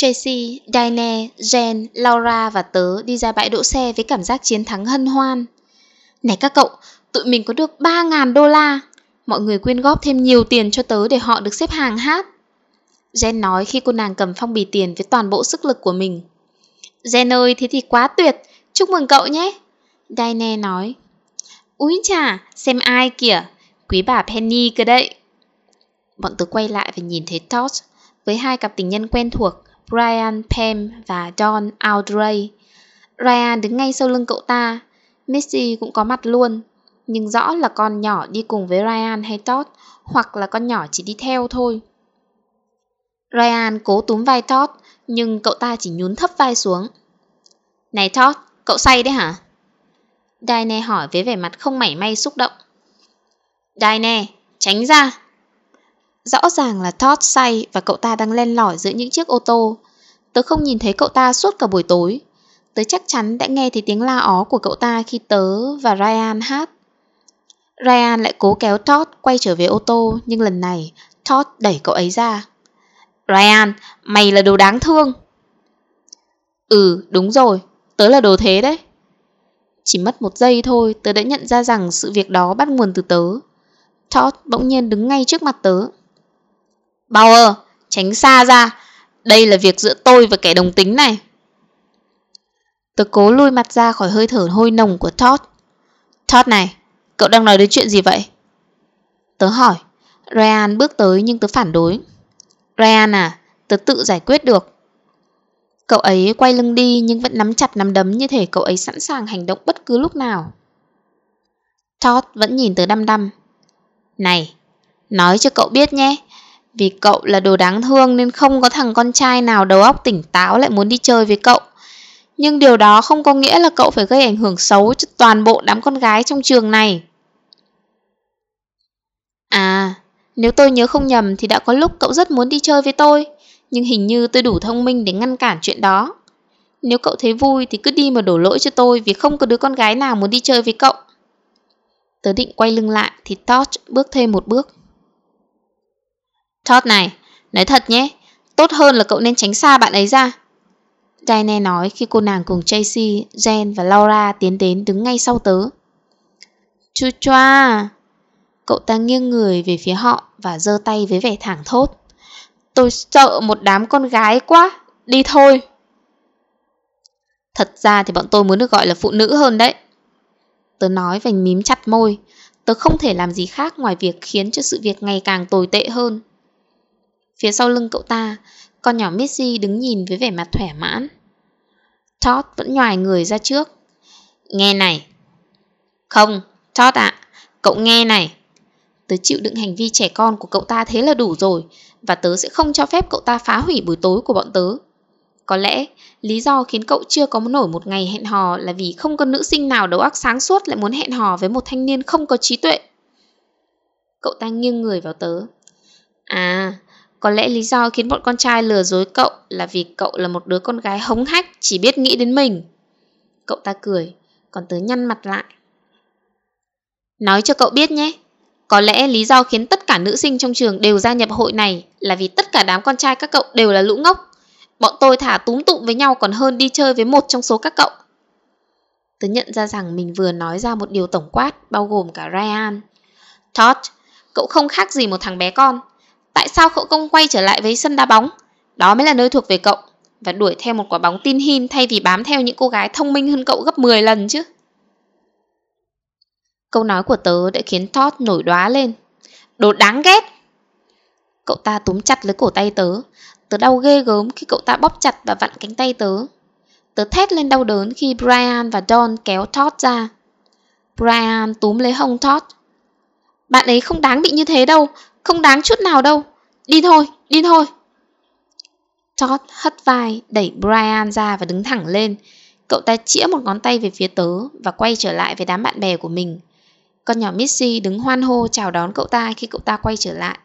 Tracy, Diane, Jen, Laura và tớ đi ra bãi đỗ xe với cảm giác chiến thắng hân hoan. Này các cậu, tụi mình có được 3.000 đô la. Mọi người quyên góp thêm nhiều tiền cho tớ để họ được xếp hàng hát. Jen nói khi cô nàng cầm phong bì tiền với toàn bộ sức lực của mình. Jen ơi, thế thì quá tuyệt, chúc mừng cậu nhé. Diane nói. Úi chà, xem ai kìa, quý bà Penny cơ đấy. Bọn tớ quay lại và nhìn thấy Todd với hai cặp tình nhân quen thuộc, Brian Pam và Don Audrey. Ryan đứng ngay sau lưng cậu ta, Missy cũng có mặt luôn, nhưng rõ là con nhỏ đi cùng với Ryan hay Todd, hoặc là con nhỏ chỉ đi theo thôi. Ryan cố túm vai Todd, nhưng cậu ta chỉ nhún thấp vai xuống. Này Todd, cậu say đấy hả? Diane hỏi với vẻ mặt không mảy may xúc động. Diane, tránh ra. Rõ ràng là Todd say và cậu ta đang len lỏi giữa những chiếc ô tô. Tớ không nhìn thấy cậu ta suốt cả buổi tối. Tớ chắc chắn đã nghe thấy tiếng la ó của cậu ta khi tớ và Ryan hát. Ryan lại cố kéo Todd quay trở về ô tô, nhưng lần này Todd đẩy cậu ấy ra. Ryan, mày là đồ đáng thương. Ừ, đúng rồi, tớ là đồ thế đấy. Chỉ mất một giây thôi, tớ đã nhận ra rằng sự việc đó bắt nguồn từ tớ. Todd bỗng nhiên đứng ngay trước mặt tớ. Bauer, tránh xa ra. Đây là việc giữa tôi và kẻ đồng tính này. Tớ cố lui mặt ra khỏi hơi thở hôi nồng của Todd. Todd này, cậu đang nói đến chuyện gì vậy? Tớ hỏi. Ryan bước tới nhưng tớ phản đối. Ryan à, tớ tự giải quyết được. Cậu ấy quay lưng đi nhưng vẫn nắm chặt nắm đấm như thể cậu ấy sẵn sàng hành động bất cứ lúc nào. Todd vẫn nhìn tớ đăm đăm. Này, nói cho cậu biết nhé, vì cậu là đồ đáng thương nên không có thằng con trai nào đầu óc tỉnh táo lại muốn đi chơi với cậu. Nhưng điều đó không có nghĩa là cậu phải gây ảnh hưởng xấu cho toàn bộ đám con gái trong trường này. À, nếu tôi nhớ không nhầm thì đã có lúc cậu rất muốn đi chơi với tôi, nhưng hình như tôi đủ thông minh để ngăn cản chuyện đó. Nếu cậu thấy vui thì cứ đi mà đổ lỗi cho tôi vì không có đứa con gái nào muốn đi chơi với cậu. Tớ định quay lưng lại thì torch bước thêm một bước. Todd này, nói thật nhé, tốt hơn là cậu nên tránh xa bạn ấy ra. Diane nói khi cô nàng cùng Tracy, Jen và Laura tiến đến đứng ngay sau tớ. Chú choa! Cậu ta nghiêng người về phía họ và giơ tay với vẻ thẳng thốt. Tôi sợ một đám con gái quá, đi thôi. Thật ra thì bọn tôi muốn được gọi là phụ nữ hơn đấy. Tớ nói và mím chặt môi. Tớ không thể làm gì khác ngoài việc khiến cho sự việc ngày càng tồi tệ hơn. Phía sau lưng cậu ta, con nhỏ Missy đứng nhìn với vẻ mặt thỏa mãn. Todd vẫn nhòi người ra trước. Nghe này. Không, Todd ạ, cậu nghe này. Tớ chịu đựng hành vi trẻ con của cậu ta thế là đủ rồi, và tớ sẽ không cho phép cậu ta phá hủy buổi tối của bọn tớ. Có lẽ, lý do khiến cậu chưa có nổi một ngày hẹn hò là vì không có nữ sinh nào đầu óc sáng suốt lại muốn hẹn hò với một thanh niên không có trí tuệ. Cậu ta nghiêng người vào tớ. À, có lẽ lý do khiến bọn con trai lừa dối cậu là vì cậu là một đứa con gái hống hách chỉ biết nghĩ đến mình. Cậu ta cười, còn tớ nhăn mặt lại. Nói cho cậu biết nhé, có lẽ lý do khiến tất cả nữ sinh trong trường đều gia nhập hội này là vì tất cả đám con trai các cậu đều là lũ ngốc. Bọn tôi thả túm tụm với nhau còn hơn đi chơi với một trong số các cậu. Tớ nhận ra rằng mình vừa nói ra một điều tổng quát bao gồm cả Ryan. Todd, cậu không khác gì một thằng bé con. Tại sao cậu không quay trở lại với sân đá bóng? Đó mới là nơi thuộc về cậu. Và đuổi theo một quả bóng tin hin thay vì bám theo những cô gái thông minh hơn cậu gấp 10 lần chứ. Câu nói của tớ đã khiến Todd nổi đoá lên. Đồ đáng ghét! Cậu ta túm chặt lấy cổ tay tớ. Tớ đau ghê gớm khi cậu ta bóp chặt và vặn cánh tay tớ. Tớ thét lên đau đớn khi Brian và Don kéo Todd ra. Brian túm lấy hông Todd. Bạn ấy không đáng bị như thế đâu, không đáng chút nào đâu. Đi thôi, đi thôi. Todd hất vai, đẩy Brian ra và đứng thẳng lên. Cậu ta chĩa một ngón tay về phía tớ và quay trở lại với đám bạn bè của mình. Con nhỏ Missy đứng hoan hô chào đón cậu ta khi cậu ta quay trở lại.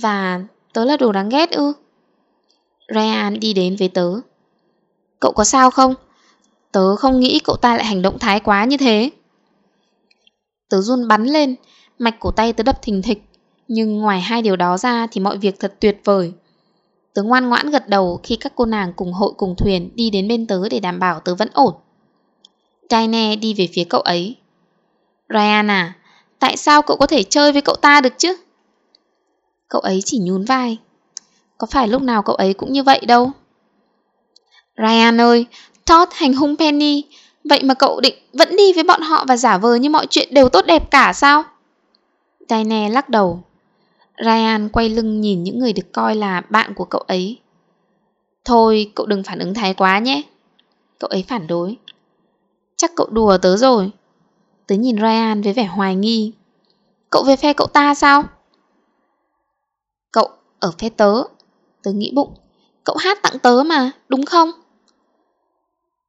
Và tớ là đồ đáng ghét ư? Ryan đi đến với tớ. Cậu có sao không? Tớ không nghĩ cậu ta lại hành động thái quá như thế. Tớ run bắn lên, mạch cổ tay tớ đập thình thịch. Nhưng ngoài hai điều đó ra thì mọi việc thật tuyệt vời. Tớ ngoan ngoãn gật đầu khi các cô nàng cùng hội cùng thuyền đi đến bên tớ để đảm bảo tớ vẫn ổn. Diane đi về phía cậu ấy. Ryan à, tại sao cậu có thể chơi với cậu ta được chứ? Cậu ấy chỉ nhún vai. Có phải lúc nào cậu ấy cũng như vậy đâu? Ryan ơi, Todd hành hung Penny, vậy mà cậu định vẫn đi với bọn họ và giả vờ như mọi chuyện đều tốt đẹp cả sao? Diane lắc đầu. Ryan quay lưng nhìn những người được coi là bạn của cậu ấy. Thôi, cậu đừng phản ứng thái quá nhé. Cậu ấy phản đối. Chắc cậu đùa tớ rồi. Tớ nhìn Ryan với vẻ hoài nghi. Cậu về phe cậu ta sao? Cậu ở phe tớ. Tớ nghĩ bụng. Cậu hát tặng tớ mà, đúng không?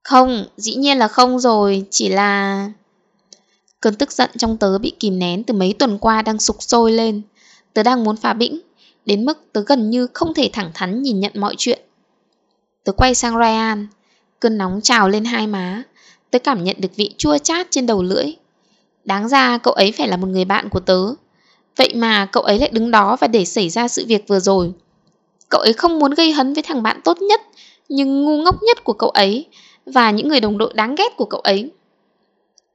Không, dĩ nhiên là không rồi, chỉ là... Cơn tức giận trong tớ bị kìm nén từ mấy tuần qua đang sục sôi lên. Tớ đang muốn phá bĩnh, đến mức tớ gần như không thể thẳng thắn nhìn nhận mọi chuyện. Tớ quay sang Ryan, cơn nóng trào lên hai má. Tớ cảm nhận được vị chua chát trên đầu lưỡi. Đáng ra cậu ấy phải là một người bạn của tớ. Vậy mà cậu ấy lại đứng đó và để xảy ra sự việc vừa rồi. Cậu ấy không muốn gây hấn với thằng bạn tốt nhất, nhưng ngu ngốc nhất của cậu ấy và những người đồng đội đáng ghét của cậu ấy.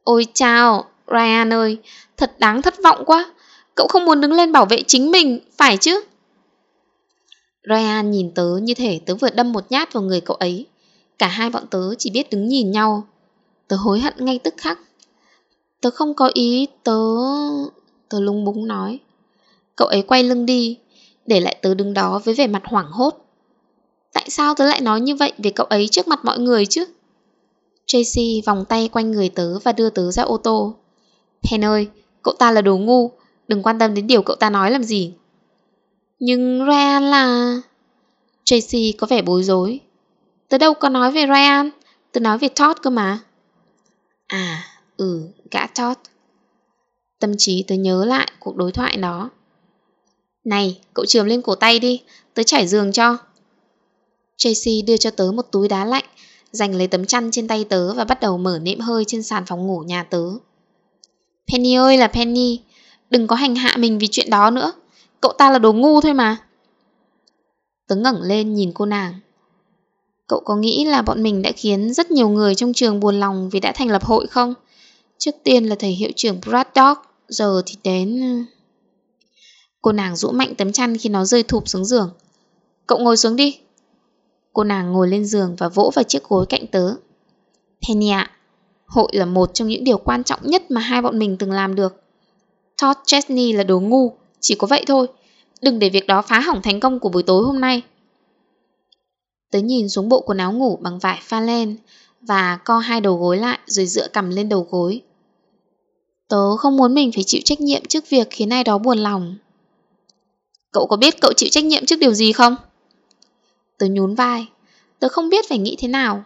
Ôi chao Ryan ơi, thật đáng thất vọng quá. Cậu không muốn đứng lên bảo vệ chính mình, phải chứ? Ryan nhìn tớ như thể tớ vừa đâm một nhát vào người cậu ấy. Cả hai bọn tớ chỉ biết đứng nhìn nhau. Tớ hối hận ngay tức khắc. Tớ không có ý, tớ... Tớ lung búng nói. Cậu ấy quay lưng đi, để lại tớ đứng đó với vẻ mặt hoảng hốt. Tại sao tớ lại nói như vậy về cậu ấy trước mặt mọi người chứ? Tracy vòng tay quanh người tớ và đưa tớ ra ô tô. hèn ơi, cậu ta là đồ ngu, đừng quan tâm đến điều cậu ta nói làm gì. Nhưng Ryan là... Tracy có vẻ bối rối. Tớ đâu có nói về Ryan, tớ nói về Todd cơ mà. À, ừ, gã Todd. Tâm trí tớ nhớ lại cuộc đối thoại đó. Này, cậu trường lên cổ tay đi, tớ trải giường cho. Tracy đưa cho tớ một túi đá lạnh, giành lấy tấm chăn trên tay tớ và bắt đầu mở nệm hơi trên sàn phòng ngủ nhà tớ. Penny ơi là Penny, đừng có hành hạ mình vì chuyện đó nữa. Cậu ta là đồ ngu thôi mà. Tớ ngẩng lên nhìn cô nàng. Cậu có nghĩ là bọn mình đã khiến rất nhiều người trong trường buồn lòng vì đã thành lập hội không? Trước tiên là thầy hiệu trưởng Braddock, giờ thì đến... Ờ, cô nàng rũ mạnh tấm chăn khi nó rơi thụp xuống giường. Cậu ngồi xuống đi. Cô nàng ngồi lên giường và vỗ vào chiếc gối cạnh tớ. Penny ạ, hội là một trong những điều quan trọng nhất mà hai bọn mình từng làm được. Todd Chesney là đồ ngu, chỉ có vậy thôi. Đừng để việc đó phá hỏng thành công của buổi tối hôm nay. Tớ nhìn xuống bộ quần áo ngủ bằng vải pha len và co hai đầu gối lại rồi dựa cằm lên đầu gối. Tớ không muốn mình phải chịu trách nhiệm trước việc khiến ai đó buồn lòng. Cậu có biết cậu chịu trách nhiệm trước điều gì không? Tớ nhún vai. Tớ không biết phải nghĩ thế nào.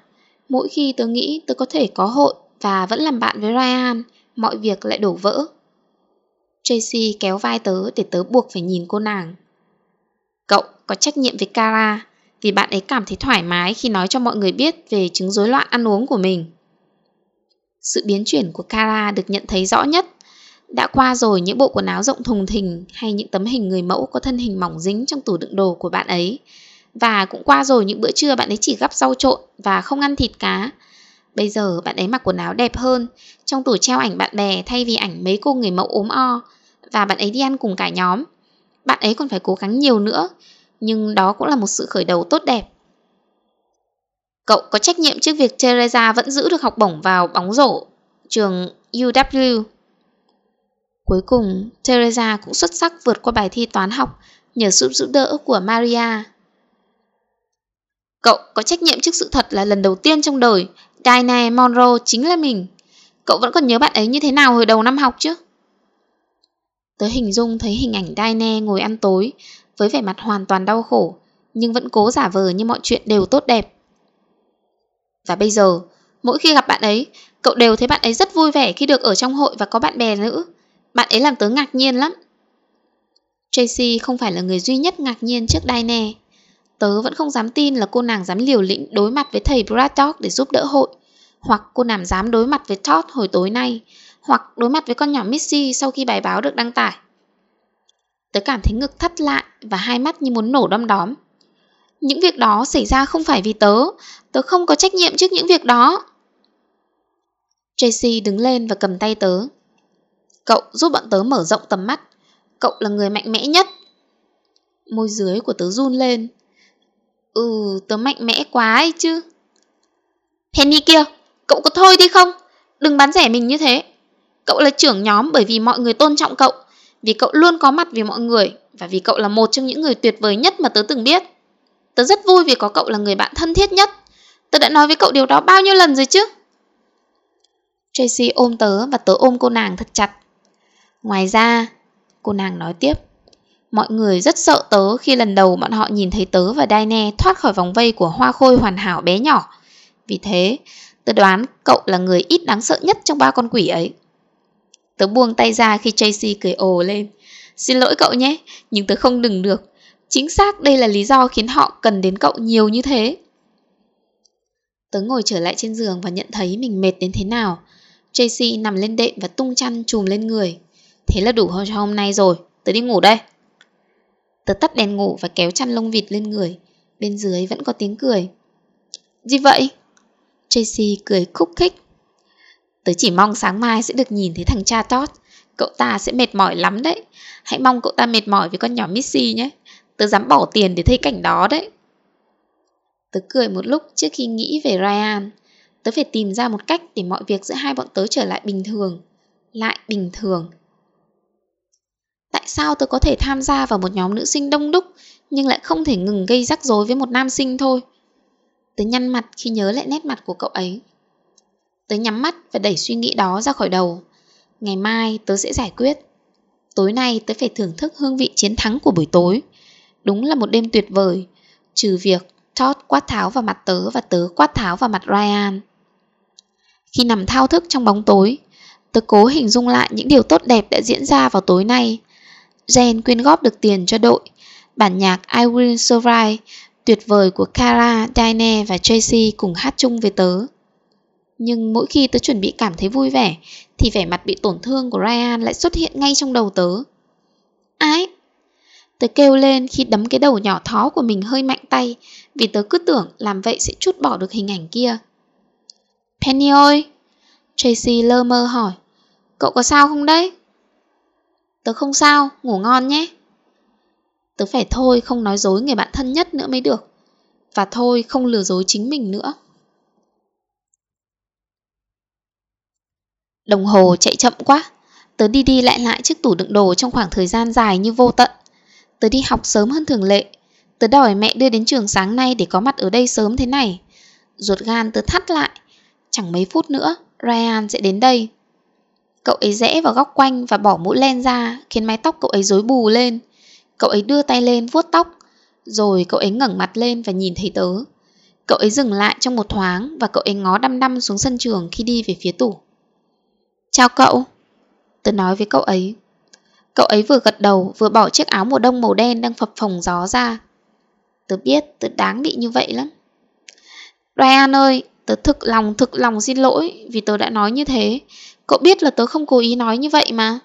Mỗi khi tớ nghĩ tớ có thể có hội và vẫn làm bạn với Ryan, mọi việc lại đổ vỡ. Tracy kéo vai tớ để tớ buộc phải nhìn cô nàng. Cậu có trách nhiệm với Kara vì bạn ấy cảm thấy thoải mái khi nói cho mọi người biết về chứng rối loạn ăn uống của mình. Sự biến chuyển của Kara được nhận thấy rõ nhất. Đã qua rồi những bộ quần áo rộng thùng thình hay những tấm hình người mẫu có thân hình mỏng dính trong tủ đựng đồ của bạn ấy. Và cũng qua rồi những bữa trưa bạn ấy chỉ gắp rau trộn và không ăn thịt cá. Bây giờ bạn ấy mặc quần áo đẹp hơn, trong tủ treo ảnh bạn bè thay vì ảnh mấy cô người mẫu ốm o. Và bạn ấy đi ăn cùng cả nhóm. Bạn ấy còn phải cố gắng nhiều nữa, nhưng đó cũng là một sự khởi đầu tốt đẹp. Cậu có trách nhiệm trước việc Teresa vẫn giữ được học bổng vào bóng rổ trường UW. Cuối cùng, Teresa cũng xuất sắc vượt qua bài thi toán học nhờ sự giúp đỡ của Maria. Cậu có trách nhiệm trước sự thật là lần đầu tiên trong đời Diana Monroe chính là mình. Cậu vẫn còn nhớ bạn ấy như thế nào hồi đầu năm học chứ? Tớ hình dung thấy hình ảnh Diane ngồi ăn tối với vẻ mặt hoàn toàn đau khổ nhưng vẫn cố giả vờ như mọi chuyện đều tốt đẹp. Và bây giờ, mỗi khi gặp bạn ấy, cậu đều thấy bạn ấy rất vui vẻ khi được ở trong hội và có bạn bè nữ. Bạn ấy làm tớ ngạc nhiên lắm. Tracy không phải là người duy nhất ngạc nhiên trước Diane. Tớ vẫn không dám tin là cô nàng dám liều lĩnh đối mặt với thầy Braddock để giúp đỡ hội. Hoặc cô nàng dám đối mặt với Todd hồi tối nay. Hoặc đối mặt với con nhỏ Missy sau khi bài báo được đăng tải. Tớ cảm thấy ngực thắt lại và hai mắt như muốn nổ đom đóm. Những việc đó xảy ra không phải vì tớ, tớ không có trách nhiệm trước những việc đó. Tracy đứng lên và cầm tay tớ. Cậu giúp bọn tớ mở rộng tầm mắt. Cậu là người mạnh mẽ nhất. Môi dưới của tớ run lên. Ừ, tớ mạnh mẽ quá ấy chứ. Penny kia, cậu có thôi đi không? Đừng bán rẻ mình như thế. Cậu là trưởng nhóm bởi vì mọi người tôn trọng cậu, vì cậu luôn có mặt vì mọi người và vì cậu là một trong những người tuyệt vời nhất mà tớ từng biết. Tớ rất vui vì có cậu là người bạn thân thiết nhất. Tớ đã nói với cậu điều đó bao nhiêu lần rồi chứ? Tracy ôm tớ và tớ ôm cô nàng thật chặt. Ngoài ra, cô nàng nói tiếp, mọi người rất sợ tớ khi lần đầu bọn họ nhìn thấy tớ và Daine thoát khỏi vòng vây của hoa khôi hoàn hảo bé nhỏ. Vì thế, tớ đoán cậu là người ít đáng sợ nhất trong ba con quỷ ấy. Tớ buông tay ra khi Tracy cười ồ lên. Xin lỗi cậu nhé, nhưng tớ không đừng được. Chính xác đây là lý do khiến họ cần đến cậu nhiều như thế. Tớ ngồi trở lại trên giường và nhận thấy mình mệt đến thế nào. Tracy nằm lên đệm và tung chăn chùm lên người. Thế là đủ cho hôm nay rồi, tớ đi ngủ đây. Tớ tắt đèn ngủ và kéo chăn lông vịt lên người. Bên dưới vẫn có tiếng cười. Gì vậy? Tracy cười khúc khích. Tớ chỉ mong sáng mai sẽ được nhìn thấy thằng cha Todd. Cậu ta sẽ mệt mỏi lắm đấy. Hãy mong cậu ta mệt mỏi với con nhỏ Missy nhé. Tớ dám bỏ tiền để thấy cảnh đó đấy. Tớ cười một lúc trước khi nghĩ về Ryan. Tớ phải tìm ra một cách để mọi việc giữa hai bọn tớ trở lại bình thường. Lại bình thường. Tại sao tớ có thể tham gia vào một nhóm nữ sinh đông đúc, nhưng lại không thể ngừng gây rắc rối với một nam sinh thôi? Tớ nhăn mặt khi nhớ lại nét mặt của cậu ấy. Tớ nhắm mắt và đẩy suy nghĩ đó ra khỏi đầu. Ngày mai tớ sẽ giải quyết. Tối nay tớ phải thưởng thức hương vị chiến thắng của buổi tối. Đúng là một đêm tuyệt vời, trừ việc Todd quát tháo vào mặt tớ và tớ quát tháo vào mặt Ryan. Khi nằm thao thức trong bóng tối, tớ cố hình dung lại những điều tốt đẹp đã diễn ra vào tối nay. Jen quyên góp được tiền cho đội. Bản nhạc I Will Survive tuyệt vời của Kara, Diane và Tracy cùng hát chung với tớ. Nhưng mỗi khi tớ chuẩn bị cảm thấy vui vẻ, thì vẻ mặt bị tổn thương của Ryan lại xuất hiện ngay trong đầu tớ. Ái! Tớ kêu lên khi đấm cái đầu nhỏ thó của mình hơi mạnh tay, vì tớ cứ tưởng làm vậy sẽ chút bỏ được hình ảnh kia. Penny ơi! Tracy lơ mơ hỏi. Cậu có sao không đấy? Tớ không sao, ngủ ngon nhé. Tớ phải thôi không nói dối người bạn thân nhất nữa mới được. Và thôi không lừa dối chính mình nữa. Đồng hồ chạy chậm quá. Tớ đi đi lại lại trước tủ đựng đồ trong khoảng thời gian dài như vô tận. Tớ đi học sớm hơn thường lệ. Tớ đòi mẹ đưa đến trường sáng nay để có mặt ở đây sớm thế này. Ruột gan tớ thắt lại. Chẳng mấy phút nữa, Ryan sẽ đến đây. Cậu ấy rẽ vào góc quanh và bỏ mũ len ra, khiến mái tóc cậu ấy rối bù lên. Cậu ấy đưa tay lên vuốt tóc, rồi cậu ấy ngẩng mặt lên và nhìn thấy tớ. Cậu ấy dừng lại trong một thoáng và cậu ấy ngó đăm đăm xuống sân trường khi đi về phía tủ. Chào cậu. Tớ nói với cậu ấy. Cậu ấy vừa gật đầu vừa bỏ chiếc áo mùa đông màu đen đang phập phồng gió ra. Tớ biết tớ đáng bị như vậy lắm. Ryan ơi, tớ thực lòng thực lòng xin lỗi vì tớ đã nói như thế. Cậu biết là tớ không cố ý nói như vậy mà.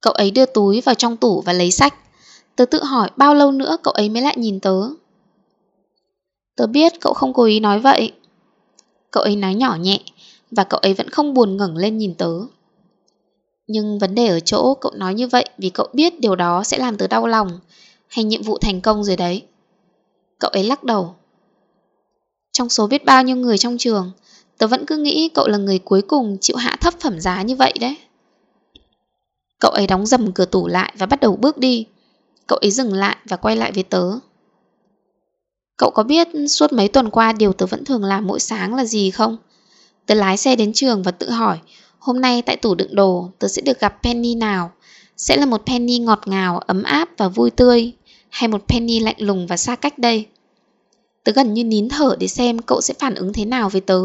Cậu ấy đưa túi vào trong tủ và lấy sách. Tớ tự hỏi bao lâu nữa cậu ấy mới lại nhìn tớ. Tớ biết cậu không cố ý nói vậy. Cậu ấy nói nhỏ nhẹ và cậu ấy vẫn không buồn ngẩng lên nhìn tớ. Nhưng vấn đề ở chỗ cậu nói như vậy vì cậu biết điều đó sẽ làm tớ đau lòng hay nhiệm vụ thành công rồi đấy. Cậu ấy lắc đầu. Trong số biết bao nhiêu người trong trường, tớ vẫn cứ nghĩ cậu là người cuối cùng chịu hạ thấp phẩm giá như vậy đấy. Cậu ấy đóng dầm cửa tủ lại và bắt đầu bước đi. Cậu ấy dừng lại và quay lại với tớ. Cậu có biết suốt mấy tuần qua điều tớ vẫn thường làm mỗi sáng là gì không? Tớ lái xe đến trường và tự hỏi Hôm nay tại tủ đựng đồ tớ sẽ được gặp Penny nào? Sẽ là một Penny ngọt ngào, ấm áp và vui tươi Hay một Penny lạnh lùng và xa cách đây? Tớ gần như nín thở để xem cậu sẽ phản ứng thế nào với tớ.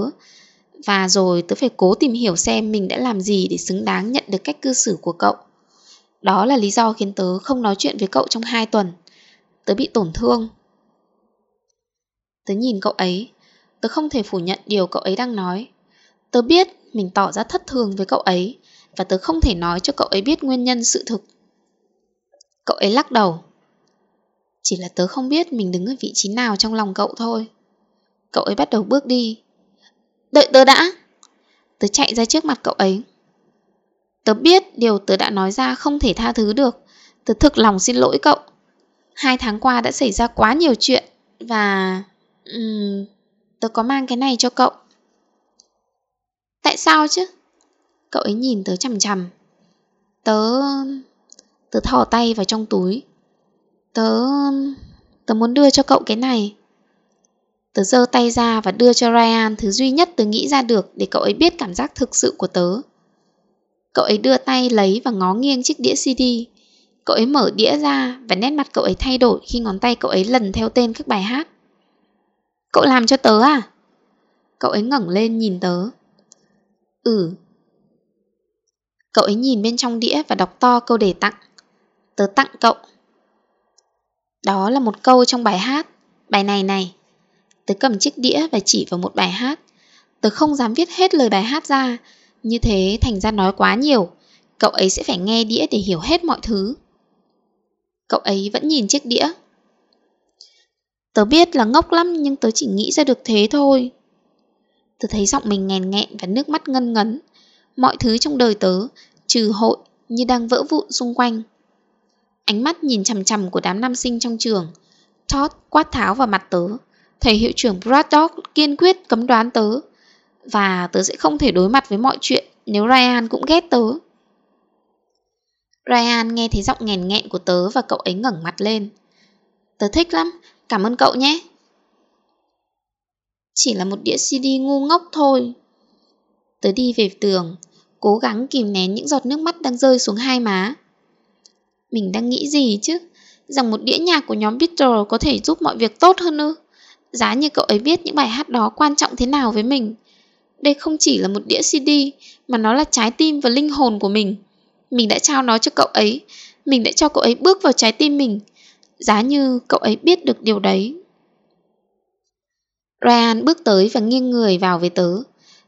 Và rồi tớ phải cố tìm hiểu xem mình đã làm gì để xứng đáng nhận được cách cư xử của cậu. Đó là lý do khiến tớ không nói chuyện với cậu trong hai tuần. Tớ bị tổn thương. Tớ nhìn cậu ấy. Tớ không thể phủ nhận điều cậu ấy đang nói. Tớ biết mình tỏ ra thất thường với cậu ấy và tớ không thể nói cho cậu ấy biết nguyên nhân sự thực. Cậu ấy lắc đầu. Chỉ là tớ không biết mình đứng ở vị trí nào trong lòng cậu thôi. Cậu ấy bắt đầu bước đi. Đợi tớ đã. Tớ chạy ra trước mặt cậu ấy. Tớ biết điều tớ đã nói ra không thể tha thứ được. Tớ thực lòng xin lỗi cậu. Hai tháng qua đã xảy ra quá nhiều chuyện và... Um, tớ có mang cái này cho cậu. Tại sao chứ? Cậu ấy nhìn tớ chằm chằm. Tớ... Tớ thò tay vào trong túi. Tớ... Tớ muốn đưa cho cậu cái này. Tớ giơ tay ra và đưa cho Ryan thứ duy nhất tớ nghĩ ra được để cậu ấy biết cảm giác thực sự của tớ. Cậu ấy đưa tay lấy và ngó nghiêng chiếc đĩa CD. Cậu ấy mở đĩa ra và nét mặt cậu ấy thay đổi khi ngón tay cậu ấy lần theo tên các bài hát. Cậu làm cho tớ à? Cậu ấy ngẩng lên nhìn tớ. Ừ. Cậu ấy nhìn bên trong đĩa và đọc to câu đề tặng. Tớ tặng cậu. Đó là một câu trong bài hát. Bài này này. Tớ cầm chiếc đĩa và chỉ vào một bài hát. Tớ không dám viết hết lời bài hát ra. Như thế thành ra nói quá nhiều. Cậu ấy sẽ phải nghe đĩa để hiểu hết mọi thứ. Cậu ấy vẫn nhìn chiếc đĩa. Tớ biết là ngốc lắm nhưng tớ chỉ nghĩ ra được thế thôi. Tớ thấy giọng mình nghèn nghẹn và nước mắt ngân ngấn. Mọi thứ trong đời tớ, trừ hội, như đang vỡ vụn xung quanh. Ánh mắt nhìn chằm chằm của đám nam sinh trong trường. Todd quát tháo vào mặt tớ. Thầy hiệu trưởng Braddock kiên quyết cấm đoán tớ. Và tớ sẽ không thể đối mặt với mọi chuyện nếu Ryan cũng ghét tớ. Ryan nghe thấy giọng nghèn nghẹn của tớ và cậu ấy ngẩng mặt lên. Tớ thích lắm, cảm ơn cậu nhé. Chỉ là một đĩa CD ngu ngốc thôi. Tớ đi về tường, cố gắng kìm nén những giọt nước mắt đang rơi xuống hai má. Mình đang nghĩ gì chứ? Rằng một đĩa nhạc của nhóm Beatles có thể giúp mọi việc tốt hơn ư? Giá như cậu ấy biết những bài hát đó quan trọng thế nào với mình. Đây không chỉ là một đĩa CD, mà nó là trái tim và linh hồn của mình. Mình đã trao nó cho cậu ấy, mình đã cho cậu ấy bước vào trái tim mình. Giá như cậu ấy biết được điều đấy. Ryan bước tới và nghiêng người vào với tớ.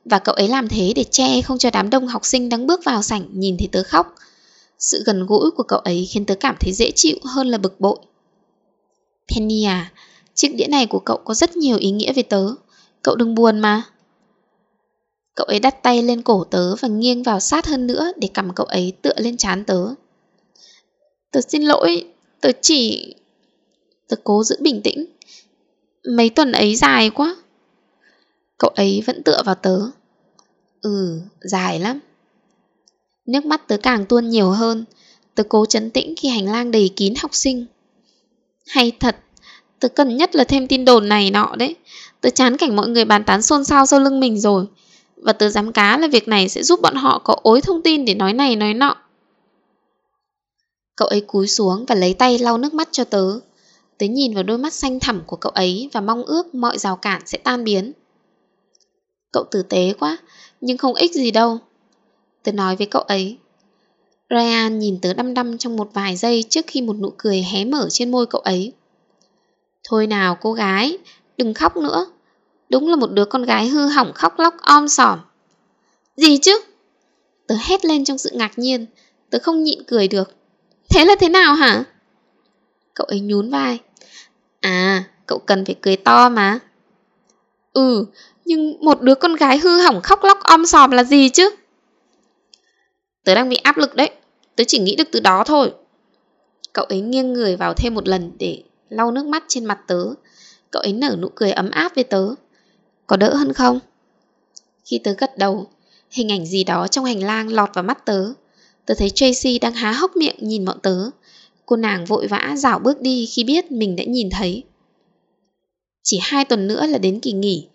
Và cậu ấy làm thế để che không cho đám đông học sinh đang bước vào sảnh nhìn thấy tớ khóc. Sự gần gũi của cậu ấy khiến tớ cảm thấy dễ chịu hơn là bực bội. Penny à, chiếc đĩa này của cậu có rất nhiều ý nghĩa về tớ. Cậu đừng buồn mà. Cậu ấy đặt tay lên cổ tớ và nghiêng vào sát hơn nữa để cầm cậu ấy tựa lên trán tớ. Tớ xin lỗi, tớ chỉ... Tớ cố giữ bình tĩnh. Mấy tuần ấy dài quá. Cậu ấy vẫn tựa vào tớ. Ừ, dài lắm. Nước mắt tớ càng tuôn nhiều hơn. Tớ cố chấn tĩnh khi hành lang đầy kín học sinh. Hay thật, tớ cần nhất là thêm tin đồn này nọ đấy. Tớ chán cảnh mọi người bàn tán xôn xao sau lưng mình rồi. Và tớ dám cá là việc này sẽ giúp bọn họ có ối thông tin để nói này nói nọ. Cậu ấy cúi xuống và lấy tay lau nước mắt cho tớ. Tớ nhìn vào đôi mắt xanh thẳm của cậu ấy và mong ước mọi rào cản sẽ tan biến. Cậu tử tế quá, nhưng không ích gì đâu. Tớ nói với cậu ấy. Ryan nhìn tớ đăm đăm trong một vài giây trước khi một nụ cười hé mở trên môi cậu ấy. Thôi nào cô gái, đừng khóc nữa. Đúng là một đứa con gái hư hỏng khóc lóc om sòm. Gì chứ? Tớ hét lên trong sự ngạc nhiên, tớ không nhịn cười được. Thế là thế nào hả? Cậu ấy nhún vai. À, cậu cần phải cười to mà. Ừ, nhưng một đứa con gái hư hỏng khóc lóc om sòm là gì chứ? Tớ đang bị áp lực đấy, tớ chỉ nghĩ được từ đó thôi. Cậu ấy nghiêng người vào thêm một lần để lau nước mắt trên mặt tớ. Cậu ấy nở nụ cười ấm áp với tớ. Có đỡ hơn không? Khi tớ gật đầu, hình ảnh gì đó trong hành lang lọt vào mắt tớ. Tớ thấy Tracy đang há hốc miệng nhìn bọn tớ. Cô nàng vội vã rảo bước đi khi biết mình đã nhìn thấy. Chỉ hai tuần nữa là đến kỳ nghỉ.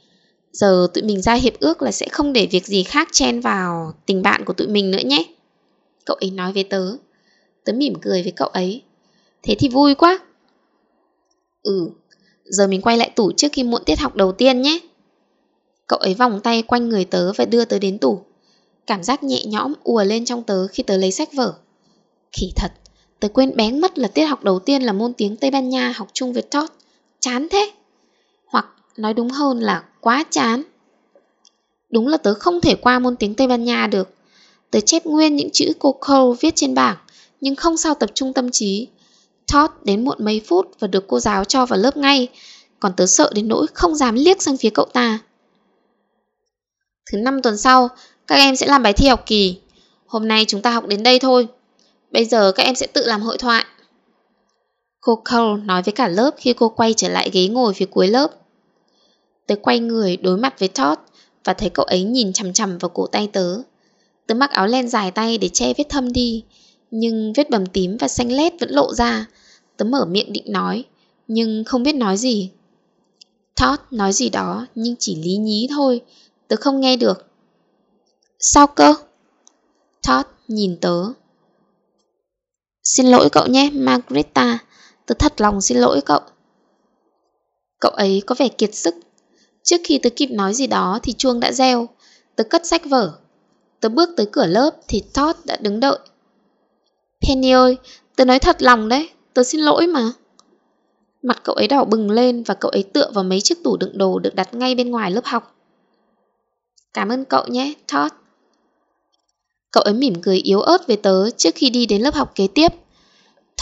Giờ tụi mình ra hiệp ước là sẽ không để việc gì khác chen vào tình bạn của tụi mình nữa nhé. Cậu ấy nói với tớ. Tớ mỉm cười với cậu ấy. Thế thì vui quá. Ừ, giờ mình quay lại tủ trước khi muộn tiết học đầu tiên nhé. Cậu ấy vòng tay quanh người tớ và đưa tớ đến tủ. Cảm giác nhẹ nhõm ùa lên trong tớ khi tớ lấy sách vở. Khỉ thật, tớ quên bén mất là tiết học đầu tiên là môn tiếng Tây Ban Nha học chung với Todd. Chán thế. Hoặc nói đúng hơn là quá chán. Đúng là tớ không thể qua môn tiếng Tây Ban Nha được. Tớ chép nguyên những chữ cô Cole viết trên bảng, nhưng không sao tập trung tâm trí. Todd đến muộn mấy phút và được cô giáo cho vào lớp ngay, còn tớ sợ đến nỗi không dám liếc sang phía cậu ta. Thứ năm tuần sau, các em sẽ làm bài thi học kỳ. Hôm nay chúng ta học đến đây thôi. Bây giờ các em sẽ tự làm hội thoại. Cô Cole nói với cả lớp khi cô quay trở lại ghế ngồi phía cuối lớp. Tớ quay người đối mặt với Todd và thấy cậu ấy nhìn chằm chằm vào cổ tay tớ. Tớ mặc áo len dài tay để che vết thâm đi, nhưng vết bầm tím và xanh lét vẫn lộ ra. Tớ mở miệng định nói, nhưng không biết nói gì. Todd nói gì đó nhưng chỉ lý nhí thôi, tớ không nghe được. Sao cơ? Todd nhìn tớ. Xin lỗi cậu nhé, Margarita. tớ thật lòng xin lỗi cậu. Cậu ấy có vẻ kiệt sức. Trước khi tớ kịp nói gì đó thì chuông đã reo. Tớ cất sách vở. Tớ bước tới cửa lớp thì Todd đã đứng đợi. Penny ơi, tớ nói thật lòng đấy, tớ xin lỗi mà. Mặt cậu ấy đỏ bừng lên và cậu ấy tựa vào mấy chiếc tủ đựng đồ được đặt ngay bên ngoài lớp học. Cảm ơn cậu nhé, Todd. Cậu ấy mỉm cười yếu ớt với tớ trước khi đi đến lớp học kế tiếp.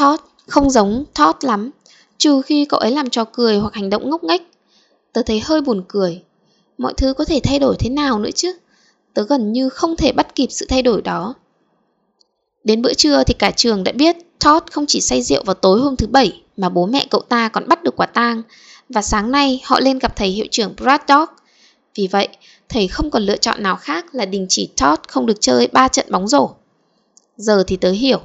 Todd không giống Todd lắm, trừ khi cậu ấy làm trò cười hoặc hành động ngốc nghếch. Tớ thấy hơi buồn cười. Mọi thứ có thể thay đổi thế nào nữa chứ? Tớ gần như không thể bắt kịp sự thay đổi đó. Đến bữa trưa thì cả trường đã biết Todd không chỉ say rượu vào tối hôm thứ bảy mà bố mẹ cậu ta còn bắt được quả tang và sáng nay họ lên gặp thầy hiệu trưởng Braddock. Vì vậy, thầy không còn lựa chọn nào khác là đình chỉ Todd không được chơi 3 trận bóng rổ. Giờ thì tớ hiểu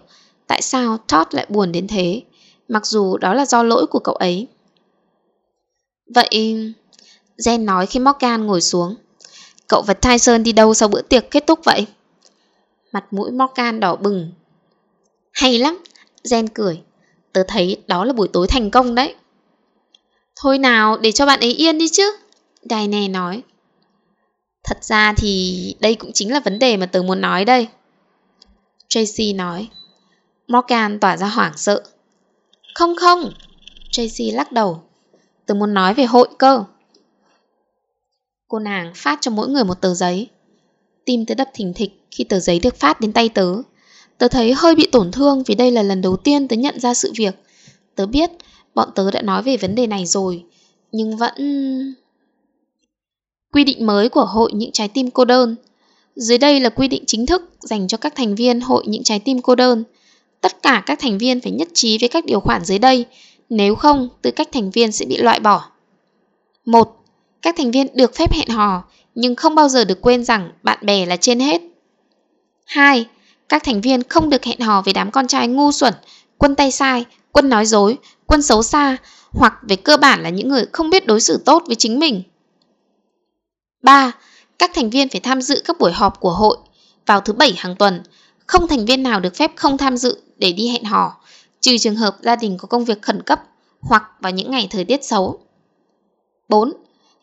tại sao Todd lại buồn đến thế, mặc dù đó là do lỗi của cậu ấy. Vậy... Jen nói khi Morgan ngồi xuống. Cậu và Tyson đi đâu sau bữa tiệc kết thúc vậy? Mặt mũi Morgan đỏ bừng. Hay lắm, Jen cười. Tớ thấy đó là buổi tối thành công đấy. Thôi nào, để cho bạn ấy yên đi chứ. Diane nói. Thật ra thì đây cũng chính là vấn đề mà tớ muốn nói đây. Tracy nói. Morgan tỏa ra hoảng sợ. Không không, Tracy lắc đầu. Tớ muốn nói về hội cơ. Cô nàng phát cho mỗi người một tờ giấy. Tim tớ đập thình thịch khi tờ giấy được phát đến tay tớ. Tớ thấy hơi bị tổn thương vì đây là lần đầu tiên tớ nhận ra sự việc. Tớ biết bọn tớ đã nói về vấn đề này rồi, nhưng vẫn... Quy định mới của Hội Những Trái Tim Cô Đơn Dưới đây là quy định chính thức dành cho các thành viên Hội Những Trái Tim Cô Đơn. Tất cả các thành viên phải nhất trí với các điều khoản dưới đây, nếu không, tư cách thành viên sẽ bị loại bỏ. 1. Các thành viên được phép hẹn hò, nhưng không bao giờ được quên rằng bạn bè là trên hết. 2. Các thành viên không được hẹn hò với đám con trai ngu xuẩn, quân tay sai, quân nói dối, quân xấu xa, hoặc về cơ bản là những người không biết đối xử tốt với chính mình. 3. Các thành viên phải tham dự các buổi họp của hội vào thứ bảy hàng tuần. Không thành viên nào được phép không tham dự để đi hẹn hò, trừ trường hợp gia đình có công việc khẩn cấp hoặc vào những ngày thời tiết xấu. 4.